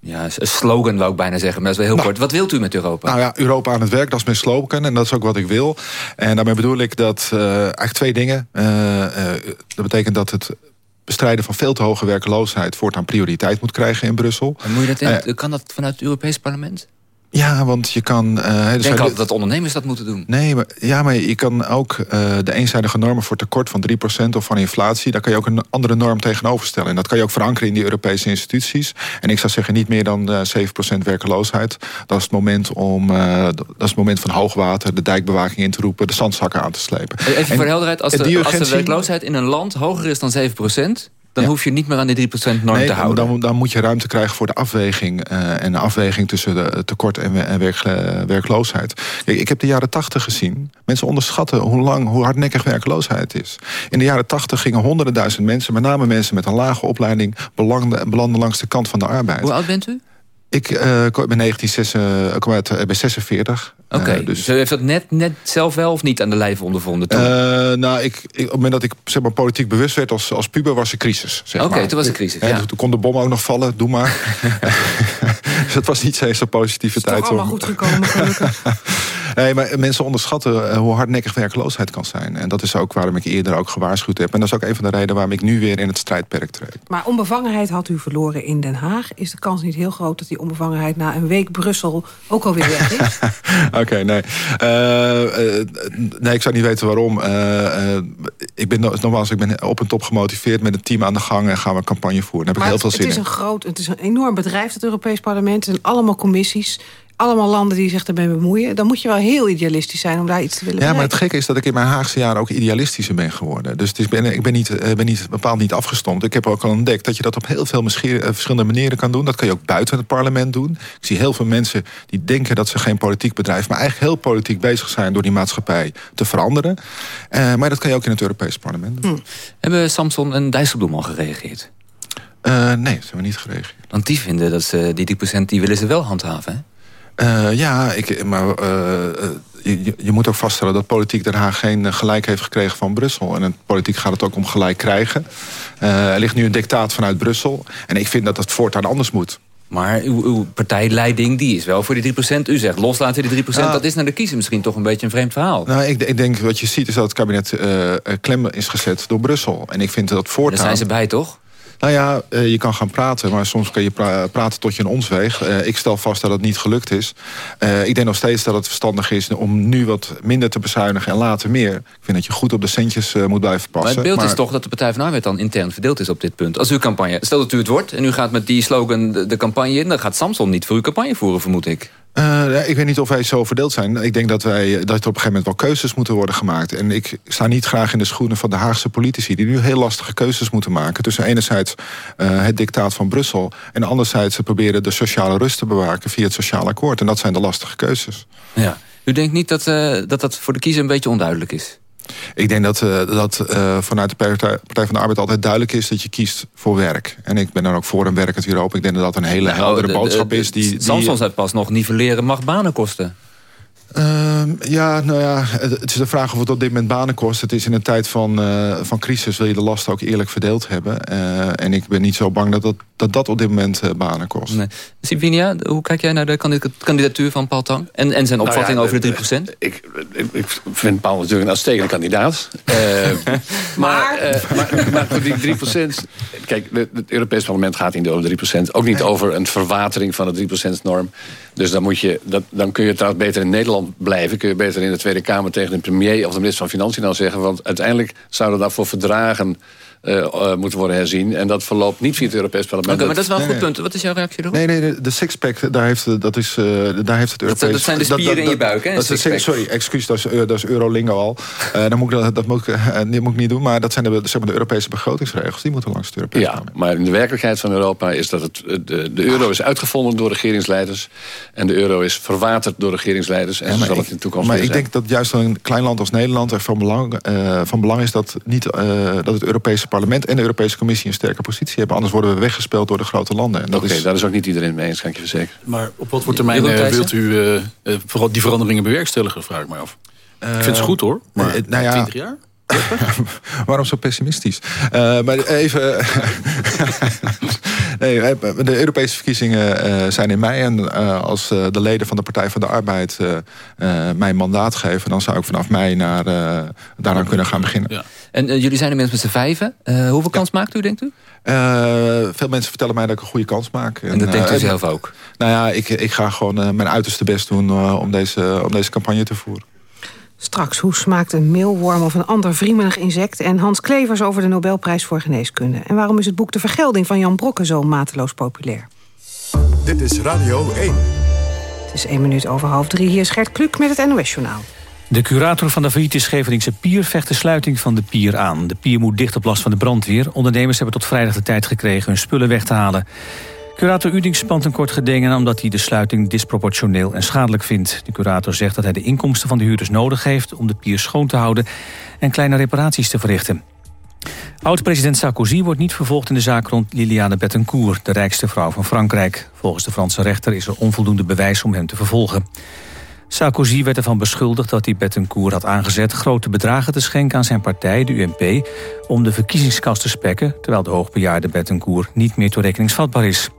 ja, een slogan wou ik bijna zeggen, maar dat is wel heel nou, kort. Wat wilt u met Europa? Nou ja, Europa aan het werk, dat is mijn slogan en dat is ook wat ik wil. En daarmee bedoel ik dat uh, eigenlijk twee dingen. Uh, uh, dat betekent dat het bestrijden van veel te hoge werkloosheid voortaan prioriteit moet krijgen in Brussel. En moet je dat in, kan dat vanuit het Europees Parlement? Ja, want je kan... Uh, ik denk altijd dat ondernemers dat moeten doen. Nee, maar, ja, maar je kan ook uh, de eenzijdige normen voor tekort van 3% of van inflatie... daar kan je ook een andere norm tegenover stellen. En dat kan je ook verankeren in die Europese instituties. En ik zou zeggen niet meer dan uh, eh, 7% werkeloosheid. Dat is, het moment om, dat is het moment van hoogwater, de dijkbewaking in te roepen... de zandzakken aan te slepen. Even en, voor de helderheid, als de, als de werkloosheid in een land hoger is dan 7% dan hoef je niet meer aan die 3% norm te houden. Dan, dan moet je ruimte krijgen voor de afweging. Uh, en de afweging tussen de tekort en, en werk, werkloosheid. Kijk, ik heb de jaren 80 gezien. Mensen onderschatten hoe lang, hoe hardnekkig werkloosheid is. In de jaren 80 gingen honderden duizend mensen, met name mensen met een lage opleiding, belanden, belanden langs de kant van de arbeid. Hoe oud bent u? Ik uh, ben 1946, kom uit, ben 46. Oké, okay. dus Ze heeft dat net, net zelf wel of niet aan de lijf ondervonden toen? Uh, nou, ik, ik, op het moment dat ik zeg maar, politiek bewust werd als, als puber was er crisis. Oké, okay, toen was er crisis, ja. Toen kon de bom ook nog vallen, doe maar. dus het was niet zo positive tijd. Het is allemaal goed gekomen, gelukkig. nee, maar mensen onderschatten hoe hardnekkig werkloosheid kan zijn. En dat is ook waarom ik eerder ook gewaarschuwd heb. En dat is ook een van de redenen waarom ik nu weer in het strijdperk treed. Maar onbevangenheid had u verloren in Den Haag. Is de kans niet heel groot dat die onbevangenheid na een week Brussel ook alweer weg is? Oké, nee. Uh, uh, nee, ik zou niet weten waarom. Uh, ik ben nogmaals, ik ben op en top gemotiveerd met het team aan de gang en gaan we een campagne voeren. Daar heb ik heel veel zin het is Een groot, het is een enorm bedrijf, het Europees Parlement. Het zijn allemaal commissies allemaal landen die zich ermee bemoeien... dan moet je wel heel idealistisch zijn om daar iets te willen Ja, maar het gekke is dat ik in mijn Haagse jaren ook idealistischer ben geworden. Dus het is, ben, ik ben, niet, eh, ben niet, bepaald niet afgestomd. Ik heb ook al ontdekt dat je dat op heel veel eh, verschillende manieren kan doen. Dat kan je ook buiten het parlement doen. Ik zie heel veel mensen die denken dat ze geen politiek bedrijf... maar eigenlijk heel politiek bezig zijn door die maatschappij te veranderen. Uh, maar dat kan je ook in het Europese parlement doen. Hm. Hebben Samson en Dijsselbloem al gereageerd? Uh, nee, ze hebben niet gereageerd. Want die vinden dat ze die 10% die willen ze wel handhaven, hè? Uh, ja, ik, maar uh, je, je, moet ook vaststellen dat politiek Den Haag geen gelijk heeft gekregen van Brussel. En in politiek gaat het ook om gelijk krijgen. Uh, er ligt nu een dictaat vanuit Brussel. En ik vind dat het voortaan anders moet. Maar uw, uw, partijleiding die is wel voor die 3%. U zegt loslaten die 3%. Nou, dat is naar de kiezer misschien toch een beetje een vreemd verhaal. Nou, ik, ik denk wat je ziet is dat het kabinet klem is gezet door Brussel. En ik vind dat voortaan... Daar zijn ze bij, toch? Nou ja, eh, je kan gaan praten, maar soms kan je praten tot je een ons weegt. Eh, ik stel vast dat het niet gelukt is. Eh, ik denk nog steeds dat het verstandig is om nu wat minder te bezuinigen en later meer. Ik vind dat je goed op de centjes moet blijven passen. Maar het beeld is toch dat de Partij van Arbeid dan intern verdeeld is op dit punt. Als uw campagne, stel dat u het wordt en u gaat met die slogan de, de campagne in... dan gaat Samson niet voor uw campagne voeren, vermoed ik. Uh, ik weet niet of wij zo verdeeld zijn. Ik denk dat, wij, dat er op een gegeven moment wel keuzes moeten worden gemaakt. En ik sta niet graag in de schoenen van de Haagse politici... die nu heel lastige keuzes moeten maken. Tussen enerzijds uh, het dictaat van Brussel... en anderzijds ze proberen de sociale rust te bewaken... via het sociaal akkoord. En dat zijn de lastige keuzes. Ja. U denkt niet dat, dat dat voor de kiezer een beetje onduidelijk is? Ik denk dat, uh, dat uh, vanuit de Partij, van de Arbeid altijd duidelijk is... dat je kiest voor werk. En ik ben dan ook voor een werkend Europa. Ik denk dat dat een hele nou, heldere boodschap is. Die, die Samson zei pas nog, nivelleren mag banen kosten. Ehm, ja, nou ja, het is de vraag of het op dit moment banen kost. Het is in een tijd van, uh, van crisis wil je de lasten ook eerlijk verdeeld hebben. Uh, en ik ben niet zo bang dat dat, dat, dat op dit moment uh, banen kost. Nee. Sibinia, hoe kijk jij naar de kandidatuur van Paul Tang? En, en zijn opvatting nou ja, over de 3%? Ik, ik, ik, vind Paul natuurlijk een uitstekende kandidaat. maar? maar, maar voor die 3%... Kijk, het Europees Parlement gaat niet over 3%. Ook niet over een verwatering van de 3%-norm. Dus dan, moet je, dat, dan kun je trouwens beter in Nederland blijven. Kun je beter in de Tweede Kamer tegen de premier of de minister van Financiën nou zeggen. Want uiteindelijk zouden daarvoor verdragen uh, uh, moeten worden herzien. En dat verloopt niet via het Europees Parlement. Oké, okay, maar dat is wel een goed punt. Wat is jouw reactie erop? Nee, nee, de, de sixpack, daar heeft, dat is, uh, daar heeft het Europees... Dat, dat zijn de spieren dat, dat, in je buik, hè? Dat is, sorry, excuus, dat is, dat is Eurolingo al. dan moet ik, dat, dat moet ik, die moet ik niet doen. Maar dat zijn de, zeg maar, de Europese begrotingsregels. Die moeten langs het Europees ja, Parlement. maar in de werkelijkheid van Europa is dat het, de, de euro is uitgevonden door regeringsleiders. En de euro is verwaterd door regeringsleiders. En ja, zal ik, het in de toekomst Maar ik denk dat juist een klein land als Nederland er van belang, van belang is... dat, niet, dat het Europese parlement en de Europese Commissie een sterke positie hebben. Anders worden we weggespeeld door de grote landen. Oké, okay, is... daar is ook niet iedereen mee eens, kan ik je verzekeren. Maar op wat voor termijn uh, wilt u uh, vooral die veranderingen bewerkstelligen, vraag ik mij af. Uh, ik vind het goed hoor, maar uh, nou ja, 20 jaar? Waarom zo pessimistisch? Uh, maar even... nee, de Europese verkiezingen uh, zijn in mei. En uh, als de leden van de Partij van de Arbeid mij mandaat geven... dan zou ik vanaf mei naar, daaraan kunnen gaan beginnen. Ja. En jullie zijn inmiddels met z'n vijven. hoeveel kans maakt u, denkt u? veel mensen vertellen mij dat ik een goede kans maak. En, en dat denkt u zelf ook? Nou ja, ik, ik ga gewoon mijn uiterste best doen om, deze, om deze campagne te voeren. Straks, hoe smaakt een meelworm of een ander vriemelig insect... en Hans Klevers over de Nobelprijs voor Geneeskunde. En waarom is het boek De Vergelding van Jan Brokke zo mateloos populair? Dit is Radio 1. Het is één minuut over half drie. Hier is Gert Kluk met het NOS-journaal. De curator van de failliete Scheveningse pier vecht de sluiting van de pier aan. De pier moet dicht op last van de brandweer. Ondernemers hebben tot vrijdag de tijd gekregen hun spullen weg te halen. Curator Uding spant een kort geding omdat hij de sluiting disproportioneel en schadelijk vindt. De curator zegt dat hij de inkomsten van de huurders nodig heeft om de pier schoon te houden en kleine reparaties te verrichten. Oud-president Sarkozy wordt niet vervolgd in de zaak rond Liliane Bettencourt, de rijkste vrouw van Frankrijk. Volgens de Franse rechter is er onvoldoende bewijs om hem te vervolgen. Sarkozy werd ervan beschuldigd dat hij Bettencourt had aangezet... grote bedragen te schenken aan zijn partij, de UMP... om de verkiezingskast te spekken... terwijl de hoogbejaarde Bettencourt niet meer toerekeningsvatbaar is.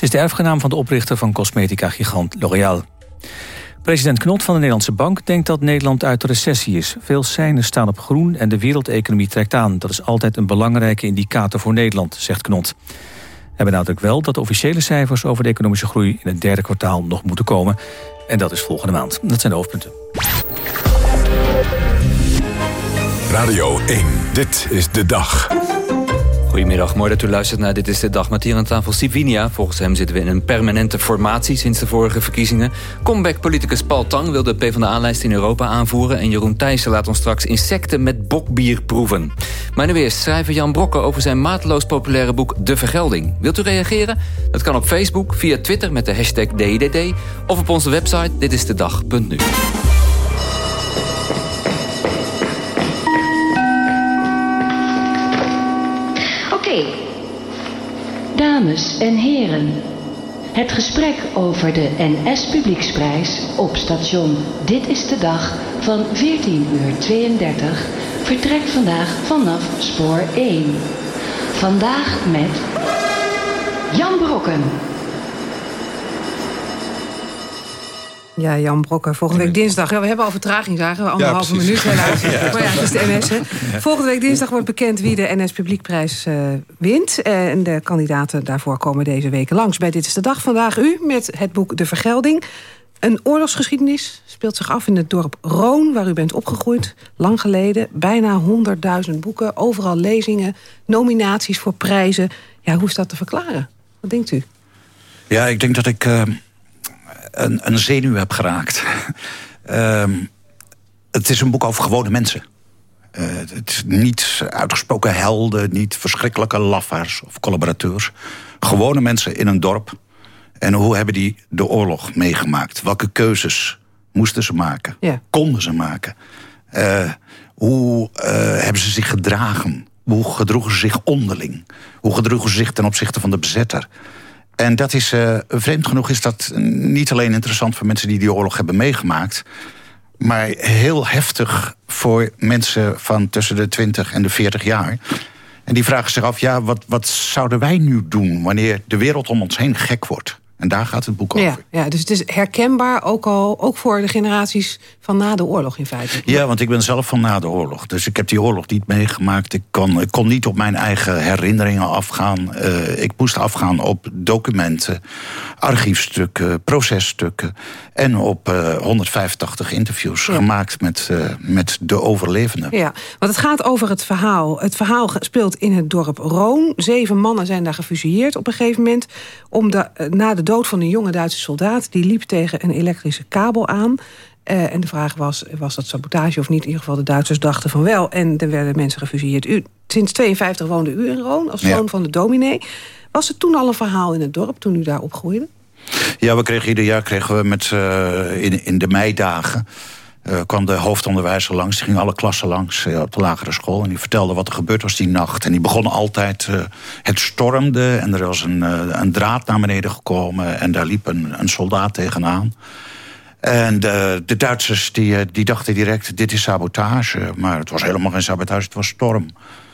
Ze is de erfgenaam van de oprichter van cosmetica-gigant L'Oréal. President Knot van de Nederlandse Bank denkt dat Nederland uit de recessie is. Veel seinen staan op groen en de wereldeconomie trekt aan. Dat is altijd een belangrijke indicator voor Nederland, zegt Knot. Hij benadrukt wel dat de officiële cijfers over de economische groei... in het derde kwartaal nog moeten komen. En dat is volgende maand. Dat zijn de hoofdpunten. Radio 1, dit is de dag. Goedemiddag, mooi dat u luistert naar Dit is de Dag met hier aan tafel Sivinia. Volgens hem zitten we in een permanente formatie sinds de vorige verkiezingen. Comeback-politicus Paul Tang wil de PvdA-lijst in Europa aanvoeren... en Jeroen Thijssen laat ons straks insecten met bokbier proeven. Maar nu eerst schrijver Jan Brokken over zijn mateloos populaire boek De Vergelding. Wilt u reageren? Dat kan op Facebook, via Twitter met de hashtag DIDD... of op onze website ditistedag.nu. Dames en heren, het gesprek over de NS Publieksprijs op station Dit is de Dag van 14 uur 32 vertrekt vandaag vanaf spoor 1. Vandaag met Jan Brokken. Ja, Jan Brokker. Volgende week dinsdag. Ja, we hebben al vertraging, zagen we. Anderhalve ja, minuut helaas. ja. Maar ja, dat is de NS. Hè. Volgende week dinsdag wordt bekend wie de NS Publiekprijs uh, wint. En de kandidaten daarvoor komen deze weken langs. Bij Dit is de Dag vandaag u met het boek De Vergelding. Een oorlogsgeschiedenis speelt zich af in het dorp Roon... waar u bent opgegroeid, lang geleden. Bijna 100.000 boeken, overal lezingen, nominaties voor prijzen. Ja, hoe is dat te verklaren? Wat denkt u? Ja, ik denk dat ik... Uh een, een zenuw heb geraakt. um, het is een boek over gewone mensen. Uh, het is niet uitgesproken helden, niet verschrikkelijke lafaars of collaborateurs. Gewone mensen in een dorp. En hoe hebben die de oorlog meegemaakt? Welke keuzes moesten ze maken? Ja. Konden ze maken? Uh, hoe uh, hebben ze zich gedragen? Hoe gedroegen ze zich onderling? Hoe gedroegen ze zich ten opzichte van de bezetter? En dat is, uh, vreemd genoeg is dat niet alleen interessant voor mensen die die oorlog hebben meegemaakt. Maar heel heftig voor mensen van tussen de 20 en de 40 jaar. En die vragen zich af, ja, wat, wat zouden wij nu doen wanneer de wereld om ons heen gek wordt? En daar gaat het boek over. Ja, ja, dus het is herkenbaar ook al ook voor de generaties van na de oorlog in feite. Ja, want ik ben zelf van na de oorlog. Dus ik heb die oorlog niet meegemaakt. Ik kon, ik kon niet op mijn eigen herinneringen afgaan. Uh, ik moest afgaan op documenten, archiefstukken, processtukken... en op uh, 185 interviews ja. gemaakt met, uh, met de overlevenden. Ja, want het gaat over het verhaal. Het verhaal speelt in het dorp Roon. Zeven mannen zijn daar gefusilleerd op een gegeven moment... om de, na de dood van een jonge Duitse soldaat. Die liep tegen een elektrische kabel aan. Uh, en de vraag was, was dat sabotage of niet? In ieder geval, de Duitsers dachten van wel. En er werden mensen gefusilleerd. U, sinds 52 woonde u in Roon als zoon van de dominee. Was er toen al een verhaal in het dorp, toen u daar opgroeide? Ja, we kregen ieder jaar kregen we met, uh, in, in de meidagen... Uh, kwam de hoofdonderwijzer langs. Die ging alle klassen langs uh, op de lagere school. En die vertelde wat er gebeurd was die nacht. En die begon altijd... Uh, het stormde en er was een, een, draad naar beneden gekomen. En daar liep een, een soldaat tegenaan. En de, de Duitsers die, die dachten direct, dit is sabotage. Maar het was helemaal geen sabotage, het was storm.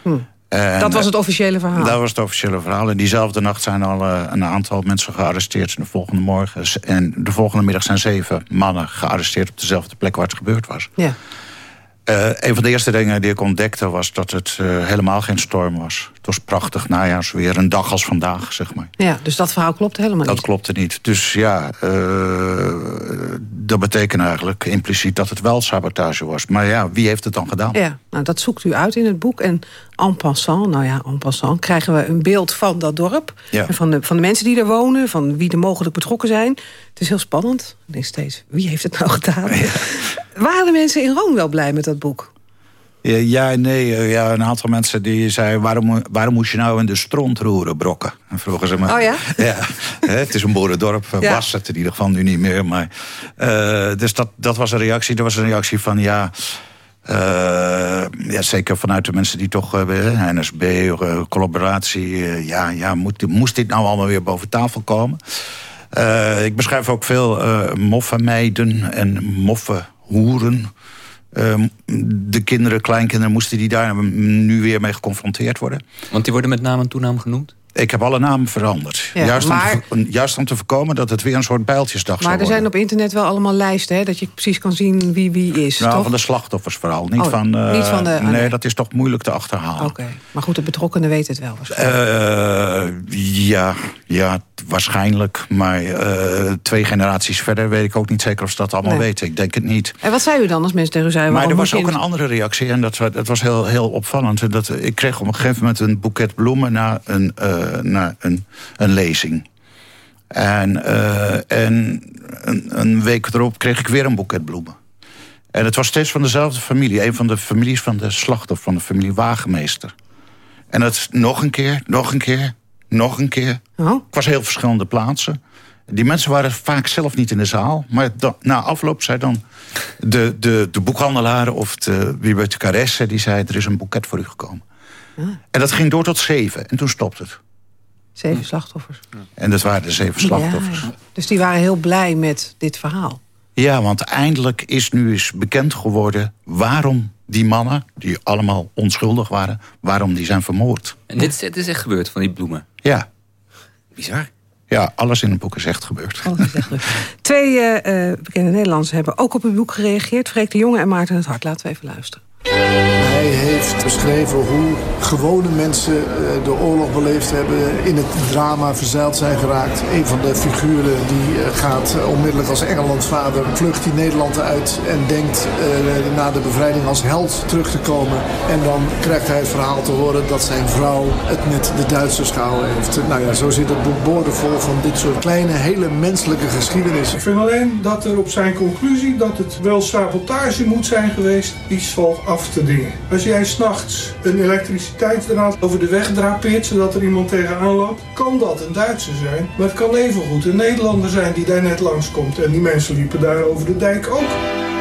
Hm. En, dat was het officiële verhaal? Dat was het officiële verhaal. En diezelfde nacht zijn al uh, een aantal mensen gearresteerd. En de volgende morgen en de volgende middag zijn zeven mannen gearresteerd... op dezelfde plek waar het gebeurd was. Ja. Uh, een van de eerste dingen die ik ontdekte was dat het uh, helemaal geen storm was. Het was prachtig najaarsweer, een dag als vandaag, zeg maar. Ja, dus dat verhaal klopte helemaal niet? Dat klopte niet. Dus ja, uh, dat betekent eigenlijk impliciet dat het wel sabotage was. Maar ja, wie heeft het dan gedaan? Ja, nou, dat zoekt u uit in het boek. En en passant, nou ja, en passant... krijgen we een beeld van dat dorp. Ja. En van de, van de mensen die er wonen, van wie er mogelijk betrokken zijn. Het is heel spannend. Ik denk steeds, wie heeft het nou gedaan? Ja. Waren de mensen in Rome wel blij met dat boek? Ja, nee. Ja, een aantal mensen die zeiden... waarom, waarom moest je nou in de stront roeren, brokken? En vroegen ze me. Oh ja? Ja, het is een boerendorp. Ja. Was het in ieder geval nu niet meer. Maar, uh, dus dat, dat was een reactie. Er was een reactie van, ja... Uh, ja, zeker vanuit de mensen die toch uh, NSB, uh, collaboratie... ja, ja moest dit nou allemaal weer boven tafel komen? ik beschrijf ook veel moffenmeiden en moffenhoeren... Uh, de kinderen, kleinkinderen, moesten die daar nu weer mee geconfronteerd worden. Want die worden met naam en toenaam genoemd? Ik heb alle namen veranderd. Ja, juist, maar... om te, juist, om te, voorkomen dat het weer een soort bijltjesdag maar zou er zijn op internet wel allemaal lijsten... Hè, dat je precies kan zien wie wie is, nou, toch? van de slachtoffers vooral. Niet, oh, van, uh, niet van de... nee, nee, dat is toch moeilijk te achterhalen. Oké, okay. maar goed, de betrokkenen weten het wel waarschijnlijk. Uh, ja, ja, waarschijnlijk. Maar uh, twee generaties verder weet ik ook niet zeker of ze dat allemaal nee. weten. Ik denk het niet. En wat zei u dan als mensen tegen u zeiden? Maar er was ook een andere reactie en dat, dat was heel, heel opvallend. Dat, ik kreeg op een gegeven moment een boeket bloemen na een, na een een lezing. En, uh, en een, een, week erop kreeg ik weer een boeket bloemen. En het was steeds van dezelfde familie. Een van de families van de slachtoffer, van de familie Wagenmeester. En het nog een keer, nog een keer, nog een keer. Oh. Ik was heel verschillende plaatsen. Die mensen waren vaak zelf niet in de zaal. Maar dan, na afloop zei dan de, de, de boekhandelaar of de bibliothecaresse... die zei, er is een boeket voor u gekomen. Ah. En dat ging door tot zeven. En toen stopte het. Zeven slachtoffers. En dat waren de zeven slachtoffers. Ja, dus die waren heel blij met dit verhaal. Ja, want eindelijk is nu eens bekend geworden... waarom die mannen, die allemaal onschuldig waren... waarom die zijn vermoord. En dit, dit is echt gebeurd, van die bloemen? Ja. Bizar. Ja, alles in het boek is echt gebeurd. Alles is echt gebeurd. Twee uh, bekende Nederlanders hebben ook op het boek gereageerd. Freek de Jonge en Maarten het Hart. Laten we even luisteren. Hij heeft beschreven hoe gewone mensen de oorlog beleefd hebben... in het drama verzeild zijn geraakt. Een van de figuren die gaat onmiddellijk als Engelandvader... vlucht hij Nederland uit en denkt uh, na de bevrijding als held terug te komen. En dan krijgt hij het verhaal te horen dat zijn vrouw het met de Duitsers gehouden heeft. Nou ja, zo zit het boek boordevol van dit soort kleine, hele menselijke geschiedenissen. Ik vind alleen dat er op zijn conclusie dat het wel sabotage moet zijn geweest... iets valt af dingen. Als jij s'nachts een elektriciteitsdraad over de weg drapeert zodat er iemand tegenaan loopt, kan dat een Duitser zijn. Maar het kan evengoed een Nederlander zijn die daar net langskomt. En die mensen liepen daar over de dijk ook.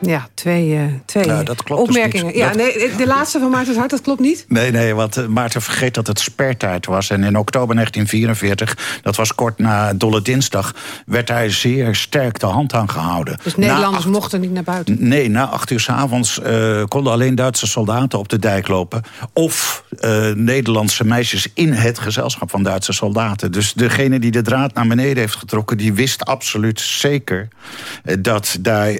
Ja, twee, uh, twee ja, dat klopt dus opmerkingen. Dus ja, nee, de laatste van Maarten Hart, dat klopt niet? Nee, nee, want uh, Maarten vergeet dat het spertijd was. En in oktober 1944, dat was kort na Dolle Dinsdag... werd hij zeer sterk de hand aangehouden. Dus Nederlanders acht... mochten niet naar buiten? Nee, na acht uur s avonds uh, konden alleen Duitse soldaten op de dijk lopen... of Nederlandse meisjes in het gezelschap van Duitse soldaten. Dus degene die de draad naar beneden heeft getrokken... die wist absoluut zeker dat daar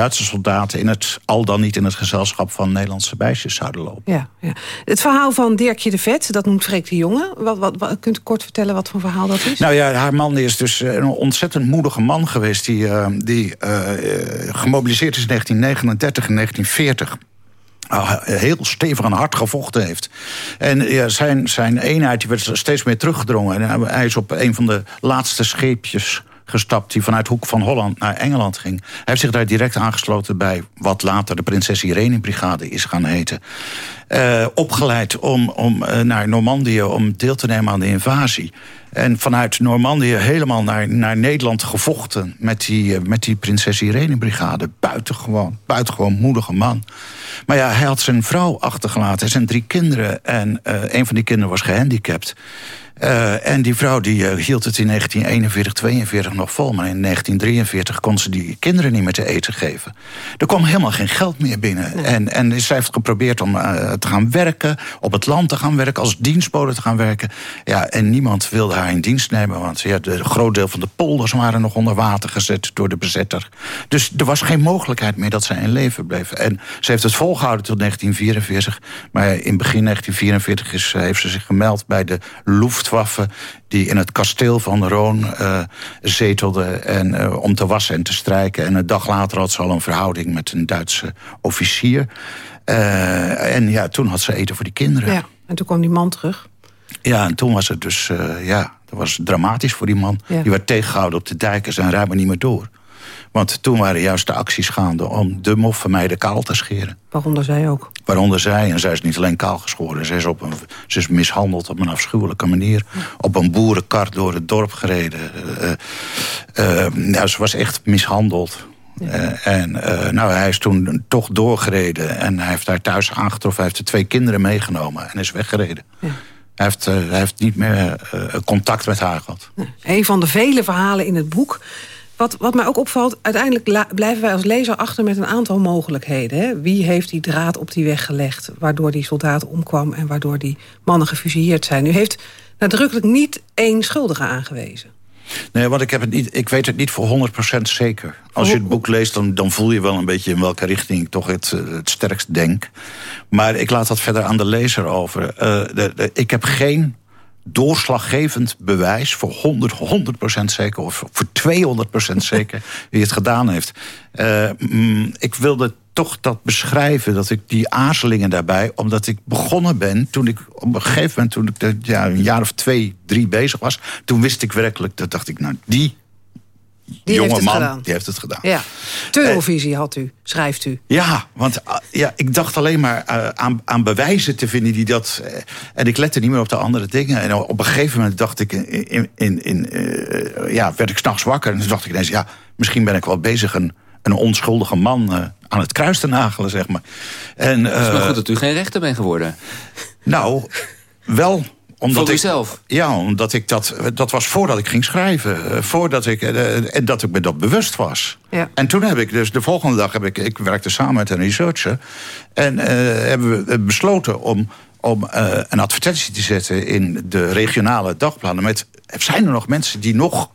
Duitse soldaten in het, al dan niet in het gezelschap van Nederlandse meisjes zouden lopen. Ja, ja. Het verhaal van Dirkje de Vet, dat noemt Freek de Jonge. Wat, wat, wat, kunt u kort vertellen wat voor verhaal dat is? Nou ja, haar man is dus een ontzettend moedige man geweest... die, uh, die uh, gemobiliseerd is in 1939 en 1940 heel stevig en hard gevochten heeft. En ja, zijn, zijn eenheid die werd steeds meer teruggedrongen. En hij is op een van de laatste scheepjes gestapt... die vanuit Hoek van Holland naar Engeland ging. Hij heeft zich daar direct aangesloten bij wat later de Prinses Irene Brigade is gaan heten. Uh, opgeleid om, om uh, naar Normandië om deel te nemen aan de invasie. En vanuit Normandië helemaal naar, naar Nederland gevochten... met die, uh, met die Prinses Irene Brigade. Buitengewoon, buitengewoon moedige man. Maar ja, hij had zijn vrouw achtergelaten, zijn drie kinderen... en een van die kinderen was gehandicapt. Uh, en die vrouw die uh, hield het in 1941, 42 nog vol. Maar in 1943 kon ze die kinderen niet meer te eten geven. Er kwam helemaal geen geld meer binnen. En, en zij heeft geprobeerd om uh, te gaan werken. Op het land te gaan werken. Als dienstbode te gaan werken. Ja, en niemand wilde haar in dienst nemen. Want ja, de groot deel van de polders waren nog onder water gezet door de bezetter. Dus er was geen mogelijkheid meer dat zij in leven bleef. En ze heeft het volgehouden tot 1944. Maar in begin 1944 is, heeft ze zich gemeld bij de Luft Luftwaffe die in het kasteel van Roon uh, zetelde en, uh, om te wassen en te strijken. En een dag later had ze al een verhouding met een Duitse officier. Uh, en ja, toen had ze eten voor die kinderen. Ja, en toen kwam die man terug. Ja, en toen was het dus, ja, dat was dramatisch voor die man. Ja. Die werd tegengehouden op de dijken en ruim niet meer door. Want toen waren juist de acties gaande om de moffenmeiden kaal te scheren. Waaronder zij ook. Waaronder zij. En zij is niet alleen kaal geschoren. Zij is, op een, ze is mishandeld op een afschuwelijke manier. Op een boerenkar door het dorp gereden. Uh, uh, nou, ze was echt mishandeld. Ja. Uh, en nou, hij is toen toch doorgereden. En hij heeft haar thuis aangetroffen. Hij heeft de twee kinderen meegenomen en is weggereden. Ja. Hij heeft, hij heeft niet meer contact met haar gehad. Een van de vele verhalen in het boek wat, wat mij ook opvalt, uiteindelijk blijven wij als lezer achter met een aantal mogelijkheden. Hè? Wie heeft die draad op die weg gelegd, waardoor die soldaat omkwam en waardoor die mannen gefusilleerd zijn? U heeft nadrukkelijk niet één schuldige aangewezen. Nee, want ik, heb het niet, ik weet het niet voor 100% zeker. Als je het boek leest, dan, dan voel je wel een beetje... in welke richting ik toch het, het sterkst denk. Maar ik laat dat verder aan de lezer over. De, de, ik heb geen doorslaggevend bewijs voor 100, 100% zeker... of voor 200% zeker wie het gedaan heeft. Uh, mm, ik wilde toch dat beschrijven, dat ik die aarzelingen daarbij... omdat ik begonnen ben, toen ik op een gegeven moment... toen ik ja, een jaar of twee, drie bezig was... toen wist ik werkelijk, dat dacht ik, nou, die die jonge heeft man, gedaan. die heeft het gedaan. Ja. Tunnelvisie had u, schrijft u. Ja, want uh, ja, ik dacht alleen maar uh, aan, aan bewijzen te vinden die dat... Uh, en ik lette niet meer op de andere dingen. En op een gegeven moment dacht ik... In, in, in, ja, werd ik s'nachts wakker en toen dacht ik ineens... ja, misschien ben ik wel bezig een, een onschuldige man aan het kruis te nagelen, zeg maar. En, het is maar goed dat u geen rechter bent geworden. Nou, wel omdat Voor? Ik, ja, omdat ik dat... Dat was voordat ik ging schrijven. Voordat ik... En dat ik me dat bewust was. Ja. En toen heb ik dus... De volgende dag heb ik... Ik werkte samen met een researcher. En uh, hebben we besloten om om uh, een advertentie te zetten in de regionale dagplannen. Met, zijn er nog mensen die nog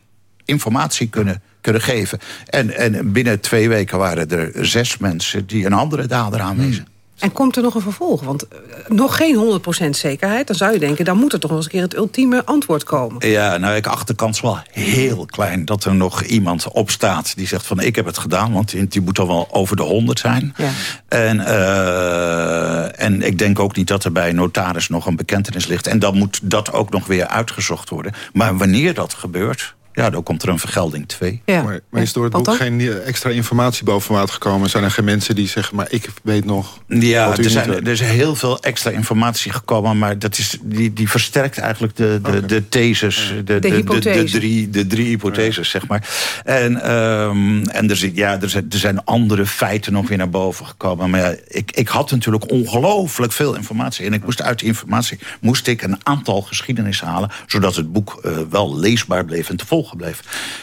informatie kunnen, kunnen geven? En, en binnen twee weken waren er zes mensen die een andere dader aanwezen. En komt er nog een vervolg? Want nog geen 100% zekerheid. Dan zou je denken, dan moet er toch nog eens een keer het ultieme antwoord komen. Ja, nou, ik acht de kans wel heel klein dat er nog iemand opstaat... die zegt van, ik heb het gedaan, want die moet al wel over de 100 zijn. Ja. En, uh, en ik denk ook niet dat er bij notaris nog een bekentenis ligt. En dan moet dat ook nog weer uitgezocht worden. Maar wanneer dat gebeurt... ja, dan komt er een vergelding 2. Ja. Maar, maar, is door het boek geen extra informatie boven water gekomen? Zijn er geen mensen die zeggen, maar ik weet nog... Ja, er, zijn, er is heel veel extra informatie gekomen... maar dat is, die, die versterkt eigenlijk de, de, de theses, de, de, de, de, drie, de drie hypotheses, zeg maar. En, um, en er, zit, ja, er, zijn, er zijn andere feiten nog weer naar boven gekomen. Maar ja, ik, ik had natuurlijk ongelooflijk veel informatie. En ik moest uit die informatie moest ik een aantal geschiedenissen halen... zodat het boek uh, wel leesbaar bleef en te volgen bleef.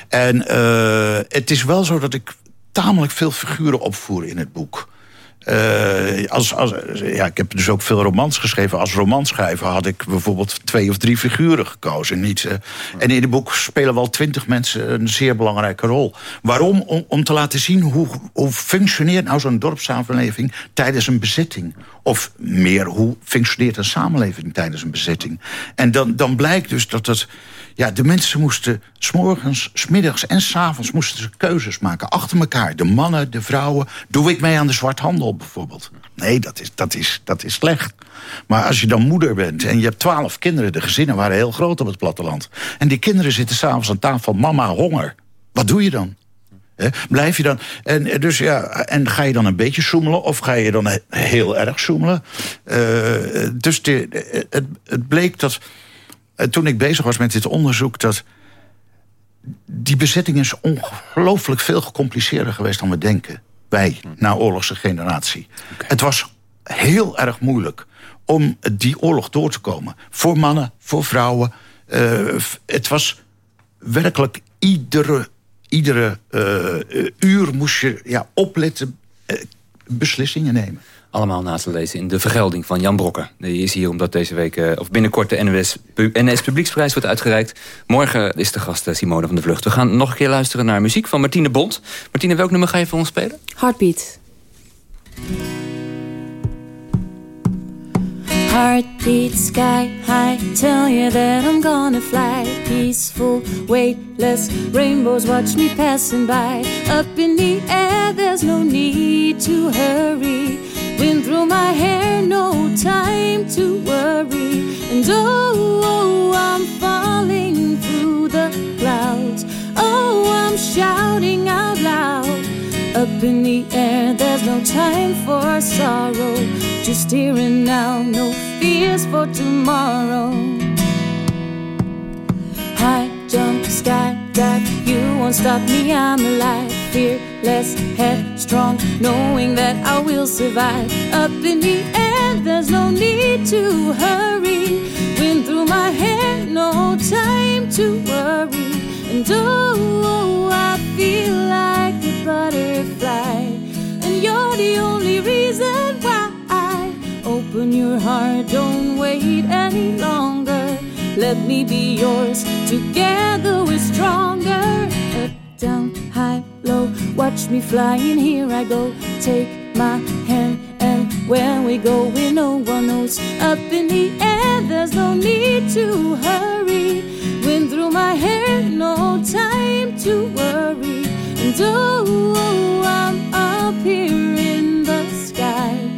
En uh, het is wel zo dat ik tamelijk veel figuren opvoer in het boek. Uh, als, als, ja, ik heb dus ook veel romans geschreven. Als romanschrijver had ik bijvoorbeeld twee of drie figuren gekozen. Niet, uh, en in het boek spelen wel twintig mensen een zeer belangrijke rol. Waarom? Om, om te laten zien hoe, hoe functioneert nou zo'n dorpssamenleving tijdens een bezetting. Of meer, hoe functioneert een samenleving tijdens een bezetting. En dan, dan blijkt dus dat het... Ja, de mensen moesten s'morgens, smiddags en s'avonds moesten ze keuzes maken. Achter elkaar. De mannen, de vrouwen. Doe ik mee aan de zwarthandel bijvoorbeeld? Nee, dat is, dat, is, dat is slecht. Maar als je dan moeder bent en je hebt twaalf kinderen... de gezinnen waren heel groot op het platteland... en die kinderen zitten s'avonds aan tafel... mama, honger. Wat doe je dan? Blijf je dan... En, dus ja, en ga je dan een beetje zoemelen... of ga je dan heel erg zoemelen? Uh, dus de, het, het bleek dat toen ik bezig was met dit onderzoek... dat die bezetting is ongelooflijk veel gecompliceerder geweest dan we denken. Wij, naoorlogse generatie. Het was heel erg moeilijk om die oorlog door te komen. Voor mannen, voor vrouwen. Uh, het was werkelijk iedere, iedere uh, uur moest je ja, opletten, uh, beslissingen nemen. Allemaal na te lezen in De Vergelding van Jan Brokken. Die is hier omdat deze week, uh, of binnenkort de NS, NS Publieksprijs wordt uitgereikt. Morgen is de gast Simone van de Vlucht. We gaan nog een keer luisteren naar muziek van Martine Bond. Martine, welk nummer ga je voor ons spelen? Heartbeat. Heartbeat sky high, tell you that I'm gonna fly. Peaceful, weightless rainbows watch me passing by. Up in the air, there's no need to hurry. Wind through my hair, no time to worry. And oh, oh, I'm falling through the clouds. Oh, I'm shouting out loud. Up in the air, there's no time for sorrow. Just here and now, no fears for tomorrow. High jump, sky dive, you won't stop me, I'm alive. Fearless, headstrong, knowing that I will survive. Up in the air, there's no need to hurry. Wind through my hair, no time to worry. And oh, Don't wait any longer. Let me be yours. Together we're stronger. Up, down, high, low. Watch me flying. Here I go. Take my hand. And where we go, we no one knows. Up in the air, there's no need to hurry. Wind through my hair, no time to worry. And oh, I'm up here in the sky.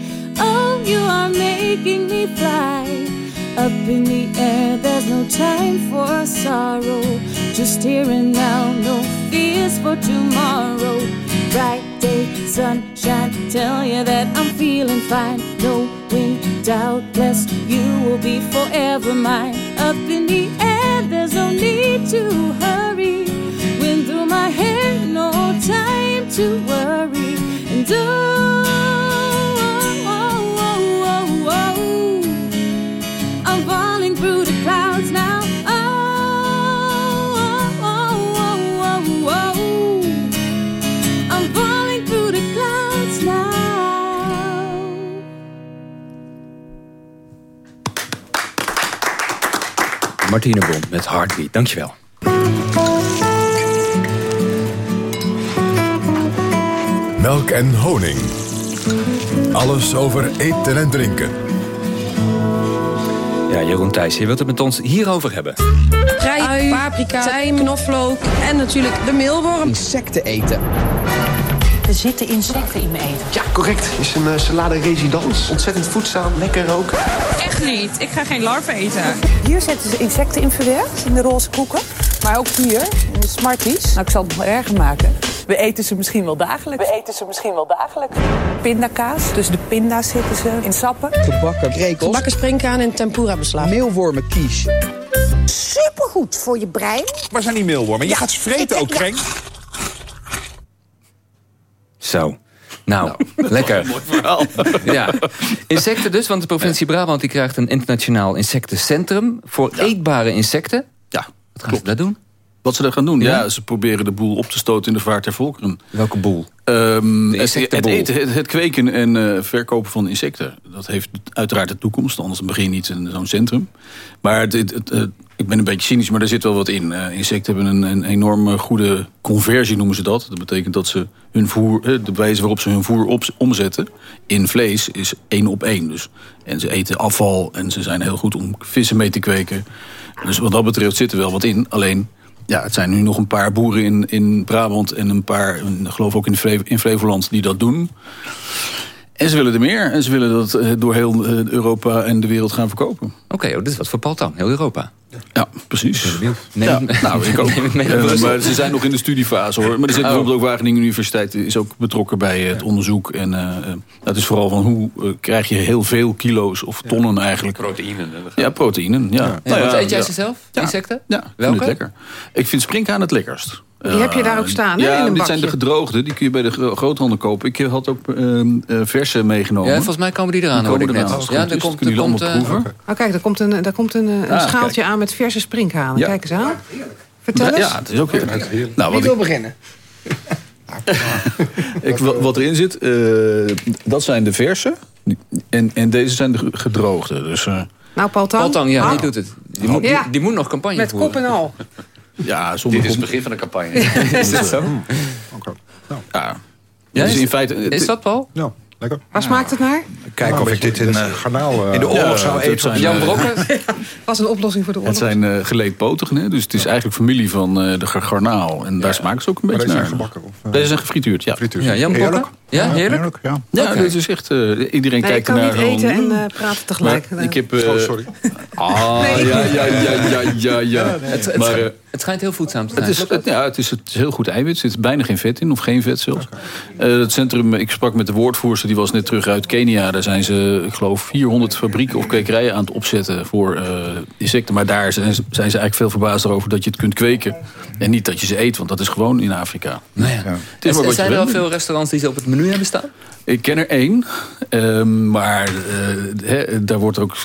You are making me fly. Up in the air, there's no time for sorrow. Just here and now, no fears for tomorrow. Bright day, sunshine, tell you that I'm feeling fine. Knowing, doubtless, you will be forever mine. Up in the air, there's no need to hurry. Wind through my hair, no time to worry. And Martine Bond met Heartbeat. Dankjewel. Melk en honing. Alles over eten en drinken. Ja, Jeroen Thijs, je wilt het met ons hierover hebben. Prei, paprika, tijm, knoflook en natuurlijk de meelworm. Insecten eten. Er zitten insecten in mijn eten. Ja, correct. Het is een uh, salade residence. Ontzettend voedzaam, lekker ook. Echt niet. Ik ga geen larven eten. Hier zitten ze insecten in verwerkt, in de roze koeken. Maar ook hier, in de Smarties. Nou, ik zal het nog erger maken. We eten ze misschien wel dagelijks. We eten ze misschien wel dagelijks. Pindakaas, tussen de pinda's zitten ze in sappen. Gebakken krekels. Gebakken springkaan en tempura beslag. Meelwormen quiche. Supergoed voor je brein. Waar zijn die meelwormen? Je gaat ze vreten ook, Krenk. Zo. Nou, lekker. Mooi verhaal. Ja. Insecten dus, want de provincie Brabant die krijgt een internationaal insectencentrum voor eetbare insecten. Ja, Wat gaan ze daar doen? Wat ze daar gaan doen? Ja? Ja, ze proberen de boel op te stoten in de vaart der volkeren. Welke boel? Ehm, het, het, insectenboel. eten, het, het kweken en eh, verkopen van insecten. Dat heeft uiteraard de toekomst. Anders begin je niet in zo'n centrum. Maar het, ik ben een beetje cynisch, maar er zit wel wat in. Eh, insecten hebben een, een enorme goede conversie, noemen ze dat. Dat betekent dat ze hun voer, eh, de wijze waarop ze hun voer omzetten in vlees is één op één. Dus, en ze eten afval en ze zijn heel goed om vissen mee te kweken. Dus wat dat betreft zit er wel wat in. Alleen, ja, het zijn nu nog een paar boeren in, in Brabant... en een paar, ik geloof ook in, in Flevoland, die dat doen. En ze willen er meer. En ze willen dat eh, door heel eh, Europa en de wereld gaan verkopen. Oké, oh, dit is wat voor Paul Tang, heel Europa. Ja, precies. Neem, Ja, nou, ik ook. Eh, maar ze zijn nog in de studiefase hoor. Maar er zit Oh. bijvoorbeeld ook Wageningen Universiteit is ook betrokken bij het onderzoek. En dat is vooral van hoe krijg je heel veel kilo's of tonnen eigenlijk. Proteïnen. Ja, proteïnen. Ja. Ja, wat eet jij ja. ze zelf? Ja. Insecten? Ja, Welke? het lekker. Ik vind springkaan het lekkerst. Die heb je daar ook staan, hè, Ja, in een dit zijn de gedroogde. Die kun je bij de gro- groothandel kopen. Ik had ook ehm, eh, verse meegenomen. Ja, volgens mij komen die eraan, hoorde ik net. als Ja, er is. komt- er komt, eh, proeven? Oh, kijk, daar komt een, daar komt een, een Ah, schaaltje aan met verse sprinkhanen. Ja. Kijk eens aan. Vertel eens. Ja, het is ook heerlijk. Nou, Wie wat, wil ik, beginnen? ik, wat erin zit, eh, dat zijn de verse. En, en deze zijn de ge- gedroogde. Dus eh, Nou, Paul Tang. Paul Tang, ja, Ah, die doet het. Die, moet, die, Ja. die moet nog campagne Met voeren. kop en al. ja, zonder Dit is het begin van de campagne. Is dat zo? Ja, Ja, dus is, in feite, is dat, Paul? Ja, lekker. Waar smaakt het naar? Kijken of ik dit in, eh, garnaal, eh, in de oorlog ja, zou het eten. zijn, Jan eh, Brokken? Was een oplossing voor de Het oorlog. zijn eh geleedpotigen, hè? dus het is eigenlijk familie van eh, de garnaal. En daar smaken ze ook een Maar beetje deze naar. zijn gebakken? Of, eh, Deze zijn gefrituurd, ja. Ja, Jan Brokken? Ja, heerlijk? ja. Ja, dit is echt... eh, iedereen Nee, ik kijkt kan niet eten en eh, praten tegelijk. maar ik heb... eh, Oh, sorry. Ah, Nee. ja, ja, ja, ja, ja, ja. Het, het, Maar, schijnt- eh, het schijnt heel voedzaam te Het zijn. is, het, ja, het is, het is heel goed eiwit. Er zit bijna geen vet in, of geen vet zelfs. Eh, het centrum, ik sprak met de woordvoerster, die was net terug uit Kenia. Daar zijn ze, ik geloof, 400 fabrieken of kwekerijen aan het opzetten voor eh, insecten. Maar daar zijn ze, zijn ze eigenlijk veel verbaasd over dat je het kunt kweken. En niet dat je ze eet, want dat is gewoon in Afrika. Nou ja. Het is maar wat zijn er al wil. veel restaurants die ze op het menu Ik ken er één, ehm, maar eh, daar wordt ook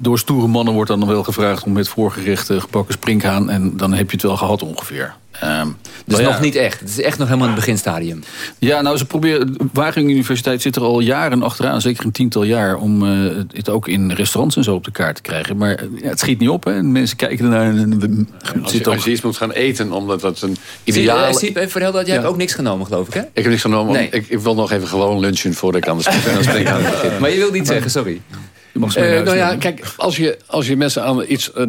door stoere mannen wordt dan wel gevraagd om met voorgerecht eh, gebakken springhaan en dan heb je het wel gehad ongeveer. Ehm, Dus ja, nog niet echt. Het is echt nog helemaal in het beginstadium. Ja, nou ze proberen. Wageningen Universiteit zit er al jaren achteraan, zeker een tiental jaar, om eh, het ook in restaurants en zo op de kaart te krijgen. Maar eh, ja, het schiet niet op, hè? En Mensen kijken ernaar en Als je, ook. als je iets moet gaan eten, omdat dat een ideaal... Siep, even vertellen dat jij Ja. hebt ook niks genomen, geloof ik, hè? Ik heb niks genomen. Nee. Ik, ik wil nog even gewoon lunchen voordat ik springhaan begin. Maar je wilt niet zeggen, sorry. Je mag ze mee Eh, nou ja, kijk, als je, als je mensen aan iets, eh,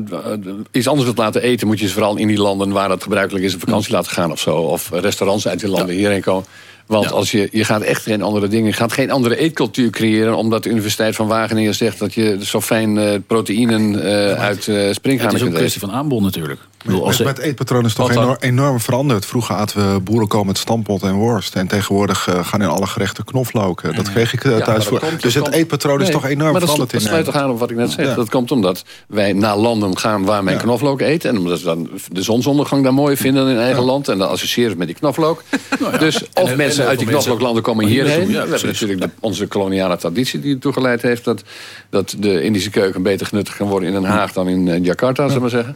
iets anders wilt laten eten... moet je ze vooral in die landen waar het gebruikelijk is... op vakantie laten gaan of zo. Of restaurants uit die landen hierheen komen. Want Ja. als je, je gaat echt geen andere dingen... je gaat geen andere eetcultuur creëren... omdat de Universiteit van Wageningen zegt... dat je zo fijn eh, proteïnen uit Ja, het is een kwestie van aanbod natuurlijk. Bedoel, als Met, ze- met eetpatroon is toch enorm, enorm veranderd. Vroeger aten we boerenkool met stampot en worst. En tegenwoordig eh, gaan in alle gerechten knoflook. Eh, Dat kreeg ik eh, Ja, thuis voor. komt- dus het komt- eetpatroon is toch enorm maar dat, veranderd dat in sluit toch aan op wat ik net zei. Ja. Dat komt omdat wij naar landen gaan waar men knoflook eet. En omdat we dan de zonsondergang daar mooi vinden in eigen land. En dan associëren we met die knoflook. Dus of en- en mensen uit die knoflooklanden komen hier hierheen. ja, we hebben natuurlijk de- onze koloniale traditie die ertoe geleid heeft... Dat, dat de Indische keuken beter genuttigd kan worden in Den Haag dan in Jakarta, zullen we maar zeggen.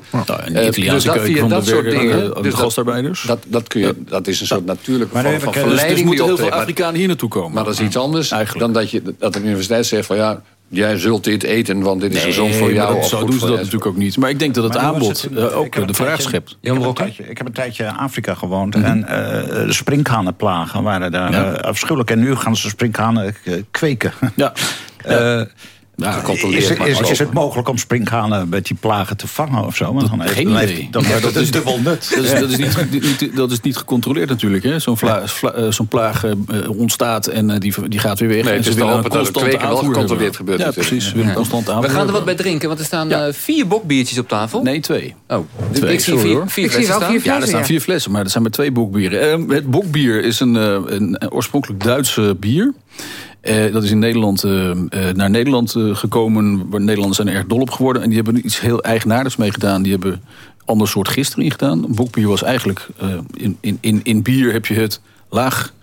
Nou, en de dus dat via van dat de soort dingen. de dus dat- gastarbeiders. Dat, dat, kun je, dat is een soort natuurlijke Maar vorm van Dus, verleiding dus moeten heel veel Afrikanen hier naartoe komen. maar dat is iets anders Eigenlijk. dan dat, je, dat een universiteit zegt van ja, jij zult dit eten, want dit is gezond voor jou. dat- zo doen ze dat natuurlijk ook niet. Maar ik denk dat het Maar aanbod het? eh, ook de vraag tijdje- schept. Ik heb, een tijdje, ik heb een tijdje in Afrika gewoond. En eh de sprinkhanenplagen waren daar Ja. eh, afschuwelijk. En nu gaan ze sprinkhanen kweken. Ja. Eh, is, is, is, het mogelijk om sprinkhanen met die plagen te vangen of zo? dan heeft, Geen idee. Dan, dat, is dubbel nut. Dat is, dat is niet, niet, dat is niet gecontroleerd natuurlijk. Zo'n uh, zo plaag uh, ontstaat en uh, die, die gaat weer weg. Nee, en het is dan dat het twee keer wel gecontroleerd gebeurt. Ja, precies. Ja. Constant We gaan er wat bij drinken, want er staan ja. vier bokbiertjes op tafel. Nee, twee. Oh, twee. ik zie vier, vier flessen staan. Ja, er staan vier flessen, maar er zijn maar twee bokbieren. Het bokbier is een, een oorspronkelijk Duitse bier. Uh, dat is in Nederland uh, uh, naar Nederland gekomen. Nederlanders zijn er erg dol op geworden. En die hebben iets heel eigenaardigs mee gedaan. Die hebben ander soort gist erin gedaan. Bokbier was eigenlijk... in, in, in, in bier heb je het laag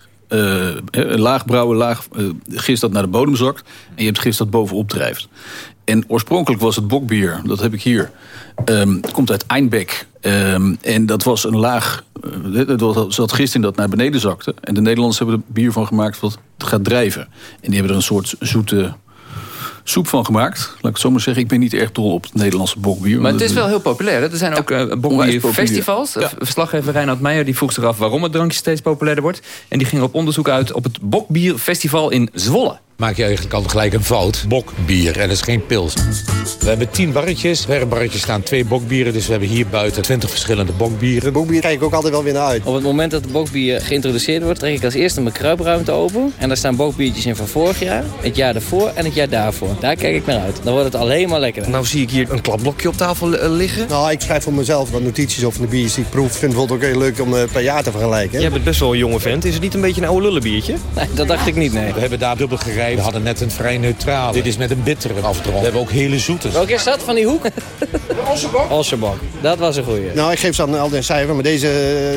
laag brouwen, laag gist dat naar de bodem zakt. En je hebt gist dat bovenop drijft. En oorspronkelijk was het bokbier, dat heb ik hier, um, komt uit Einbeck. Um, en dat was een laag, uh, er zat gist in dat naar beneden zakte. En de Nederlanders hebben er bier van gemaakt wat gaat drijven. En die hebben er een soort zoete soep van gemaakt. Laat ik het zo maar zeggen. Ik ben niet erg dol op het Nederlandse bokbier. Maar het is wel heel populair. Hè? Er zijn ook ja, bokbierfestivals. Ja. Verslaggever Reinhard Meijer die vroeg zich af waarom het drankje steeds populairder wordt. En die ging op onderzoek uit op het bokbierfestival in Zwolle maak je eigenlijk al gelijk een fout. Bokbier, en dat is geen pils. We hebben tien barretjes. Per barretje staan twee bokbieren, dus we hebben hier buiten twintig verschillende bokbieren. Bokbier kijk ik ook altijd wel weer naar uit. Op het moment dat de bokbier geïntroduceerd wordt, trek ik als eerste mijn kruipruimte open. En daar staan bokbiertjes in van vorig jaar, het jaar daarvoor en het jaar daarvoor. Daar kijk ik naar uit. Dan wordt het alleen maar lekkerder. Nou zie ik hier een klapblokje op tafel liggen. Nou, ik schrijf voor mezelf wat notities over de biertjes die ik proef. Ik vind het ook heel leuk om uh, per jaar te vergelijken. Jij bent best wel een jonge vent. Is het niet een beetje een oude lullenbiertje? Nee, dat dacht ik niet, nee. We hebben daar dubbel We hadden net een vrij neutraal. Dit is met een bittere afdronk. We hebben ook hele zoete. Welke is dat van die hoek? Ossenbok. Ossenbok. Dat was een goeie. Nou, ik geef ze altijd een cijfer, maar deze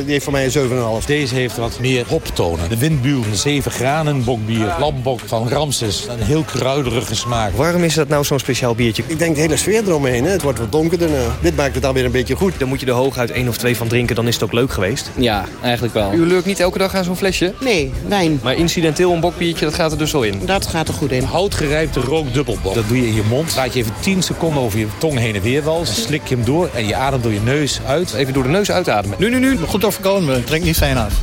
die heeft voor mij een 7,5. Deze heeft wat meer hoptonen. De windbuur, een 7 granen bokbier. Lambok van Ramses. Een heel kruiderige smaak. Waarom is dat nou zo'n speciaal biertje? Ik denk de hele sfeer eromheen. Hè. Het wordt wat donkerder. Nou. Dit maakt het dan weer een beetje goed. Dan moet je er hooguit één of twee van drinken, dan is het ook leuk geweest. Ja, eigenlijk wel. U lurkt niet elke dag aan zo'n flesje? Nee, wijn. Maar incidenteel een bokbiertje, dat gaat er dus wel in? Gaat er goed in. Houtgerijpte rookdubbelbok. Dat doe je in je mond. Laat je even 10 seconden over je tong heen en weer walsen. Dan slik je hem door en je ademt door je neus uit. Even door de neus uitademen. Nu, nu, nu. Goed overkomen. Drink niet fijn af.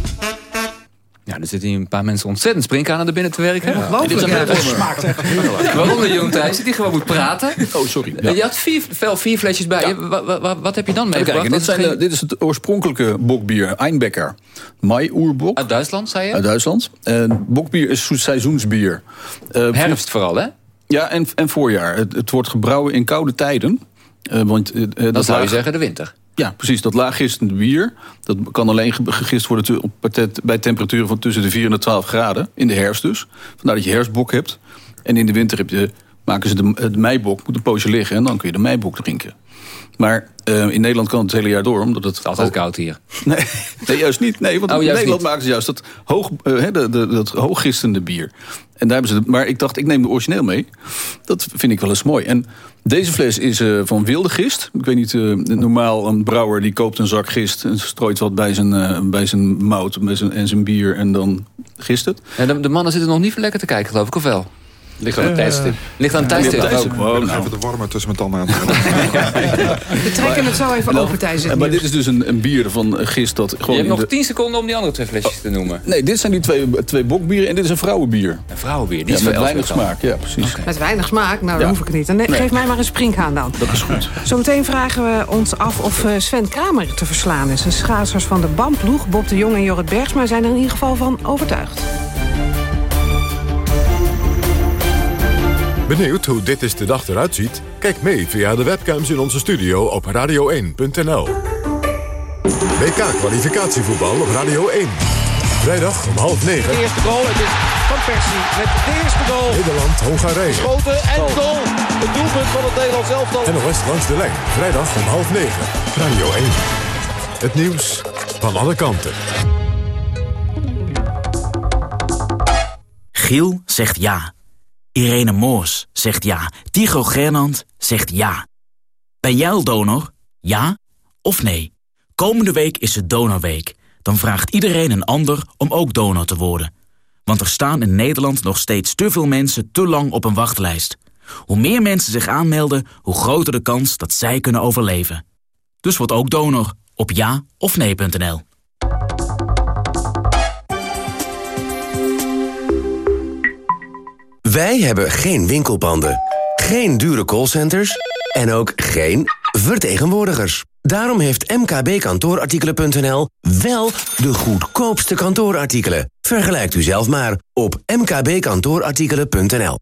Ja, er zitten hier een paar mensen ontzettend springkaan aan de binnen te werken. Ja, dit is smaakt echt heerlijk. Waaronder Jeroen Thijssen, die gewoon moet praten. Oh, sorry. Ja. Je had vier, veel, vier flesjes bij je. Wat, wat, wat, heb je dan meegebracht? Dit, zijn, geen... dit is het oorspronkelijke bokbier, Einbecker. Mai-oerbok. Uit Duitsland, zei je? Uit Duitsland. En bokbier is seizoensbier. Uh, Herfst vooral, hè? Ja, en, en voorjaar. Het, het wordt gebrouwen in koude tijden. Uh, want, uh, dat, dat zou je zeggen de winter. Ja, precies. Dat laaggistende bier dat kan alleen gegist worden bij temperaturen van tussen de 4 en de 12 graden. In de herfst dus. Vandaar dat je herfstbok hebt. En in de winter heb je, maken ze de, de meibok, moet een poosje liggen... en dan kun je de meibok drinken. Maar uh, in Nederland kan het het hele jaar door. Omdat het, het is altijd koud hier. Nee, nee, juist niet. Nee, want oh, in Nederland maken ze juist dat, hoog, uh, de, de, dat hooggistende bier. En daar hebben ze, maar ik dacht, ik neem de origineel mee. Dat vind ik wel eens mooi. En deze fles is uh, van wilde gist. Ik weet niet, normaal een brouwer die koopt een zak gist... en strooit wat bij zijn, bij zijn mout bij zijn, en zijn bier en dan gist het. En de, de mannen zitten nog niet lekker te kijken, geloof ik, of wel? Ligt aan het tijdstip. Ligt aan het tijdstip. Ja, oh, nou. Even de warme tussen mijn tanden aan. We trekken het zo even open tijdens het Maar dit is dus een, een bier van gist dat gewoon... Je hebt nog de... 10 seconden om die andere twee flesjes te noemen. Nee, dit zijn die twee, twee bokbieren en dit is een vrouwenbier. Een vrouwenbier, die ja, met weinig smaak. Ja, precies. Okay. Met weinig smaak? Nou, dan hoef ik het niet. Dan nee. geef mij maar een springhaan dan. Dat is goed. Zometeen vragen we ons af of eh, Sven Kramer te verslaan is. De schaatsers van de BAM-ploeg, Bob de Jong en Jorrit Bergsma... zijn er in ieder geval van overtuigd. Benieuwd hoe dit is de dag eruit ziet? Kijk mee via de webcams in onze studio op radio1.nl. WK-kwalificatievoetbal op Radio 1. Vrijdag om half negen. De eerste goal, het is Van Persie met de eerste goal. Nederland-Hongarije. Schoten en goal. Het doelpunt van het Nederlands elftal. NOS langs de lijn. Vrijdag om half negen. Radio 1. Het nieuws van alle kanten. Giel zegt ja. Irene Moors zegt ja. Tigo Gernand zegt ja. Ben jij al donor? Ja of nee? Komende week is het Donorweek. Dan vraagt iedereen een ander om ook donor te worden. Want er staan in Nederland nog steeds te veel mensen te lang op een wachtlijst. Hoe meer mensen zich aanmelden, hoe groter de kans dat zij kunnen overleven. Dus word ook donor op ja of nee.nl. Wij hebben geen winkelbanden geen dure callcenters en ook geen vertegenwoordigers. Daarom heeft mkbkantoorartikelen.nl wel de goedkoopste kantoorartikelen. Vergelijkt u zelf maar op mkbkantoorartikelen.nl.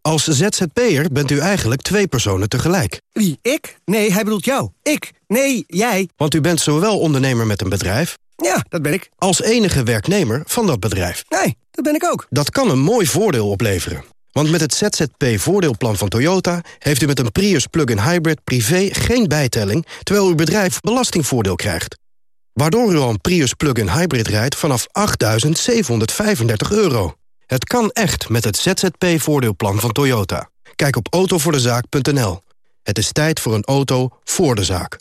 Als ZZP'er bent u eigenlijk twee personen tegelijk. Wie, ik? Nee, hij bedoelt jou. Ik? Nee, jij. Want u bent zowel ondernemer met een bedrijf... Ja, dat ben ik. ...als enige werknemer van dat bedrijf. Nee, dat ben ik ook. Dat kan een mooi voordeel opleveren. Want met het ZZP-voordeelplan van Toyota... heeft u met een Prius plug-in hybrid privé geen bijtelling... terwijl uw bedrijf belastingvoordeel krijgt. Waardoor u al een Prius plug-in hybrid rijdt vanaf 8.735 euro. Het kan echt met het ZZP-voordeelplan van Toyota. Kijk op autovoordezaak.nl. Het is tijd voor een auto voor de zaak.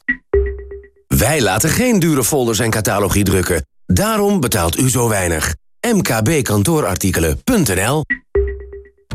Wij laten geen dure folders en catalogie drukken. Daarom betaalt u zo weinig. mkbkantoorartikelen.nl